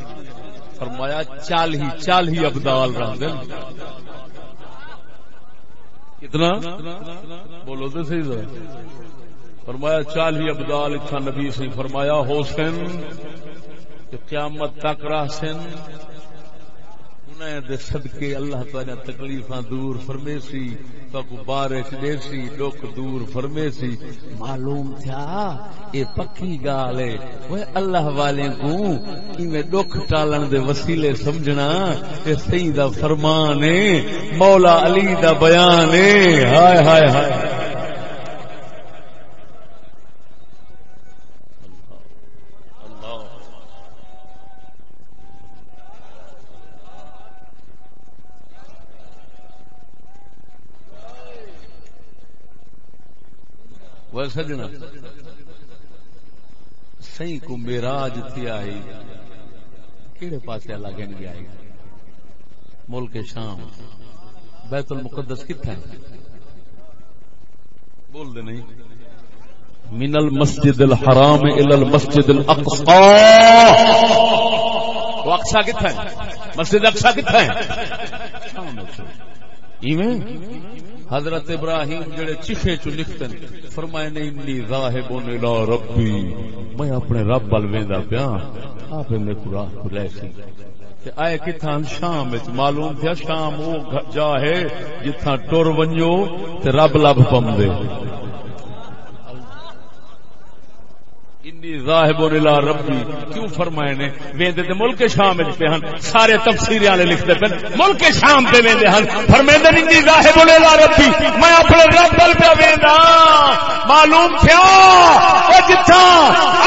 فرمایا، چال ہی چال ہی ابدال رہتے کتنا؟ بولو تو صحیح ذرا۔ فرمایا، چال ہی ابدال اتنا نبی سے فرمایا حسین کہ قیامت تک راسن انہیں دے صدقے اللہ تعالی تکلیفاں دور فرمے سی تک بارش دے سی، لوک دور فرمے سی۔ معلوم تھا اے پکی گال ہے۔ وہ اللہ والے کو میں دکھ ٹالن دے وسیلے سمجھنا؟ اے سہی دا فرمان ہے، مولا علی دا بیان ہے۔ ہائے ہائے ہائے۔ سجنا۔ سی کو میراج تھی آئی۔ کہڑے پاس اللہ گن گیا ملک شام۔ بیت المقدس کتنا ہے؟ بول دے نہیں۔ من المسجد الحرام الى المسجد الاقصى وہ اقصا کتنا ہے؟ مسجد اقصا کتنا ہے۔ ایویں؟ حضرت ابراہیم جڑے چیخے چو لکھتے فرمائے نے، انی راہب الی ربی. میں اپنے رب ول ویندا پیا، آپ نے کو راہ کو لے سی۔ تے آئے کتھاں شام وچ؟ معلوم تھیا شام او جا ہے جتھاں ٹر ونجو تے رب لب پم دے۔ انی راہب الى ربی کیوں فرمائے نے؟ ویندے تے ملک شام وچ پہ ہن، سارے تفسیر والے لکھدے پن ملک شام تے ویندے ہن۔ فرمیندے انی راہب الى ربی میں اپنے رب ول پہ ویندا معلوم تھیا او جتھا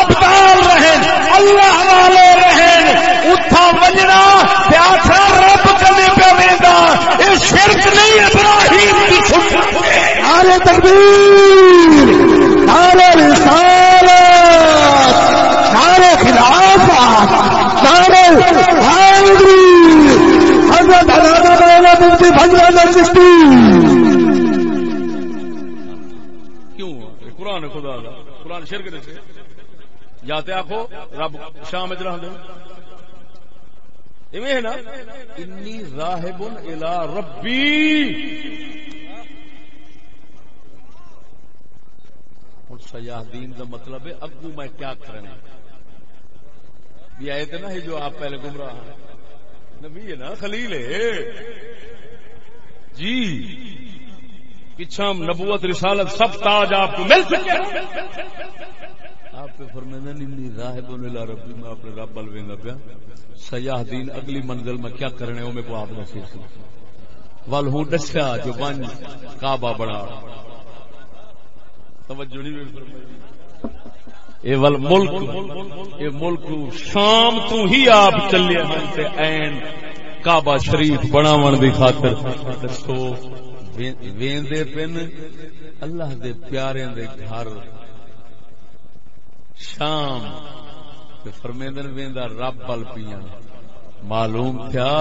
ابدال رہن، اللہ والے رہن اتھا وجنا تے آکھا رب کنے پہ ویندا اے شرک نہیں، ابراہیم دی سنت۔ نعرہ تکبیر نعرہ رسالت نعرہ خلافت نعرہ حیدری مفتی چشتی کیوں قرآن خدا دا۔ قرآن شرک دے سے۔ یا تے آخو رب شام وچ رہندے۔ ایویں ہے نا؟ انی راہب الی ربی۔ ہوں سیاح دین کا مطلب ہے اگو میں کیا کرنا بھی آئے تھے نا، یہ جو آپ پہلے گمراہ نبی ہے نا، خلیل ہے۔ جی پچھم نبوت، رسالت سب تاج آپ کو مل سکے۔ آپ کے فرمیدہ نیلی راہب الى ربی، میں اپنے رب بل وینگا پیا۔ سیاح دین اگلی منزل میں کیا کرنے ہو میں کو آپ نصیب سی ول ہوں دسیا جو بن، کعبہ بڑا توجہ نہیں فرمائی۔ اے ول ملک، اے ملک شام تو ہی آپ چلے تے این کعبہ شریف بناون دی خاطر۔ دسو ویندے پن اللہ دے پیارے دے گھر۔ شام تے فرمیندن ویندا رب ول پیاں۔ معلوم تھیا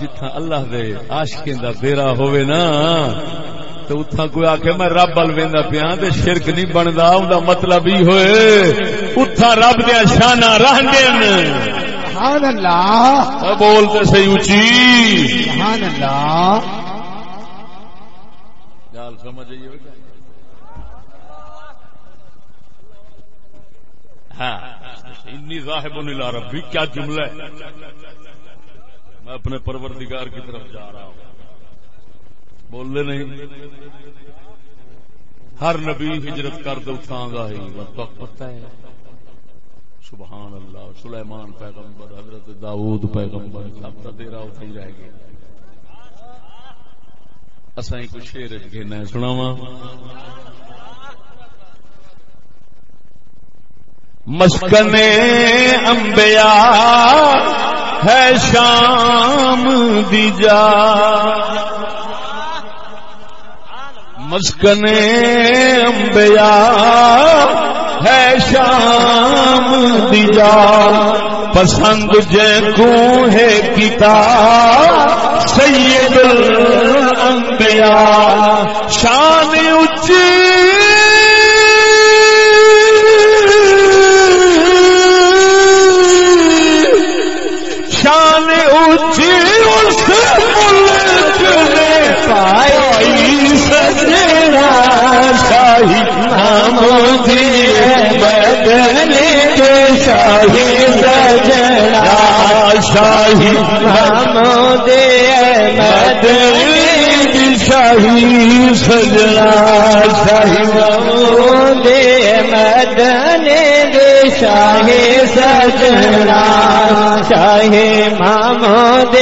جتھا اللہ دے عاشقیں دا ڈیرا ہوئے نا تو اتھا کوئی آکھے میں رب بل ویندا پیا تے شرک نہیں بندا اوندا مطلب ہی ہوئے اتھا رب دے شاناں رہندے سبحان اللہ بول تے صحیح اونچی۔ سبحان اللہ گل سمجھ آئی ہاں انی راہب الى ربی کیا جملہ ہے؟ میں اپنے پروردگار کی طرف جا رہا ہوں۔ بولے نہیں۔ ہر نبی ہجرت کر دے اتھاں دا ہی۔ پتہ ہے۔ سبحان اللہ۔ سلیمان پیغمبر حضرت داؤد پیغمبر سب کا تیرا اتنے ہی رہ گیا۔ اصا کچھ شیر گھنا سناوا مسکن امبیا ہے شام دی جا۔ مسکن امبیا ہے شام دیا پسند جے کو ہے کتاب سید الانبیاء شان اچھی شاہی سجنا شاہی مودی بدن شاہی سجنا شاہی مودی مدن دے شاہی سجنا شاہی محمود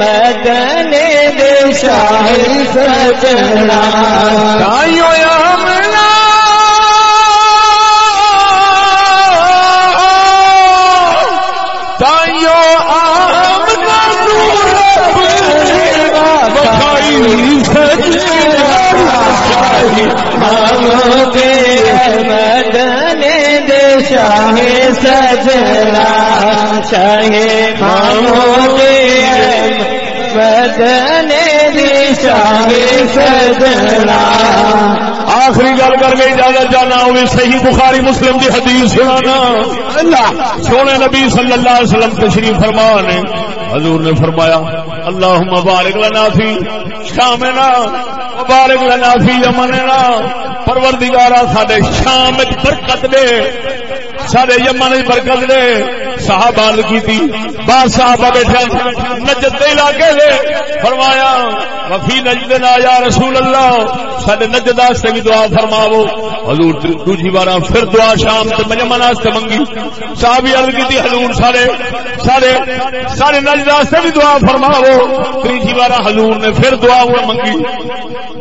مدن دے شاہی سجنا۔ شاہی محمود مدن دے شاہی سجنا شاہی محمود مدن دے شاہی سجنا۔ آخری گل کر کے اجازت جانا ہوئی صحیح بخاری مسلم کی حدیث سنانا۔ اللہ، سونے نبی صلی اللہ علیہ وسلم تشریف فرمان حضور نے فرمایا اللہ مبارک لنا فی شامنا۔ مبارک لنا فی یمننا. پروردگارا، ساڈے شام وچ برکت دے. سارے یمن برکت دے. صحابہ کی تھی بعد بیٹھے نجد علاقے دے. فرمایا وفی نجد یا رسول اللہ سارے نجد واسطے بھی دعا فرماو حضور دوجی بار پھر دعا شام تے یمن واسطے منگی۔ صحابی عرض کی حضور سارے سارے سارے نجد واسطے بھی دعا فرماو تیجی بار حضور نے پھر دعا وہ منگی۔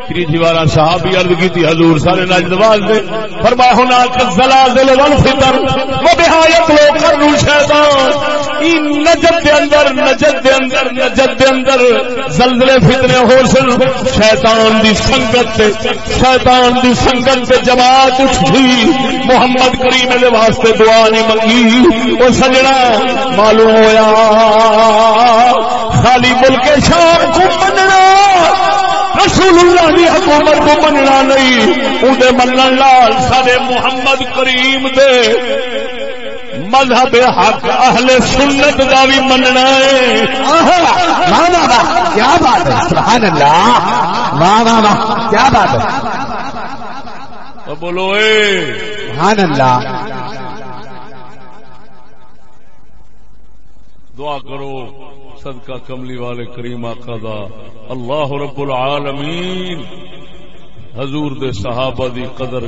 تیجی بار صحابی عرض کی حضور سارے نجد واسطے۔ فرمایا ہونا زلازل والفتن و بہایت لو کرنو شیطان۔ این نجد دے اندر، نجد دے اندر، نجد دے اندر زلزلے، فتنے ہو سن شیطان دی سنگت تے، شیطان دی سنگت تے جماعت اٹھ گئی۔ محمد کریم دے واسطے دعا نہیں منگی۔ او سجنا معلوم ہویا۔ خالی ملک شام کو مننا رسول اللہ دی حکومت کو مننا نہیں۔ اندے منن لال سارے محمد کریم دے۔ مذہب حق اہل سنت کا بھی مننا ہے۔ واہ واہ کیا بات ہے؟ سبحان اللہ۔ واہ واہ واہ کیا بات ہے؟ بولو اے۔ سبحان اللہ۔ دعا کرو صدقہ کملی والے کریم آقا دا۔ اللہ رب العالمین۔ حضور دے صحابہ دی قدر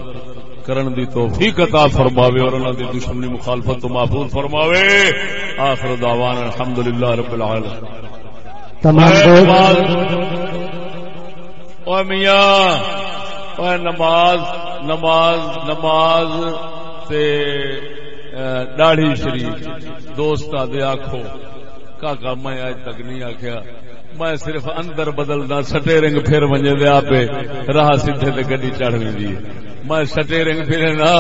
کرن دی توفیق عطا فرماوے اور انہاں دی دشمنی مخالفت تو محفوظ فرماوے۔ آخر دعوانا الحمدللہ رب العالمین۔ تمام اے میاں اے نماز نماز نماز تے داڑھی شریف۔ دوست دے آخو کاکا میں اج تک نہیں آخیا میں صرف اندر بدلدا سٹے رنگ پھر ونجے دے آپے، راہ سیدھے تے گڈی چڑھ ویندی ہے میں سٹے رنگ پھرے نا،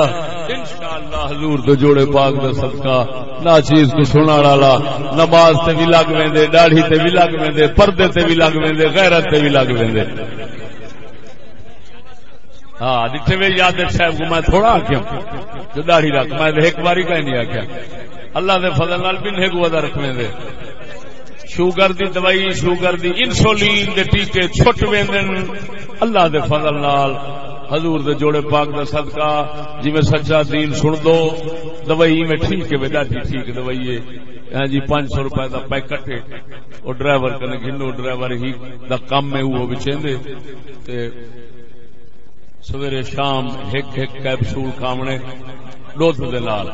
انشاءاللہ حضور دے جوڑے پاک دا صدقہ، نا چیز کو سننا والا، نماز تے بھی لگ ویندے، داڑھی تے بھی لگ ویندے، پردے تے بھی لگ ویندے، غیرت تے بھی لگ ویندے۔ ہاں جتنے میری یاد صاحب کو میں تھوڑا آخیا جو داڑھی رکھ، میں ایک باری کا نہیں آخیا اللہ دے فضل نال بھی نہیں گوا رکھنے دے شوگر دی دوائی، شوگر دی انسولین دے ٹیکے چھٹ ویندن۔ اللہ دے فضل نال۔ حضور دے جوڑے پاک دا صدقہ۔ جی میں سچا دین سن دو۔ دوائی میں ٹھیک ہے بیٹا ٹھیک دوائی ہے۔ ہاں جی پانچ سو روپے کا پیکٹ ہے وہ ڈرائیور کنے گھنو ڈرائیور ہی دا کم ہے، وہ بچے سویرے شام ایک ایک کیپسول کامنے دودھ دے نال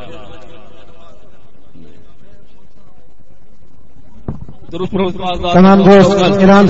تمام دوست ایران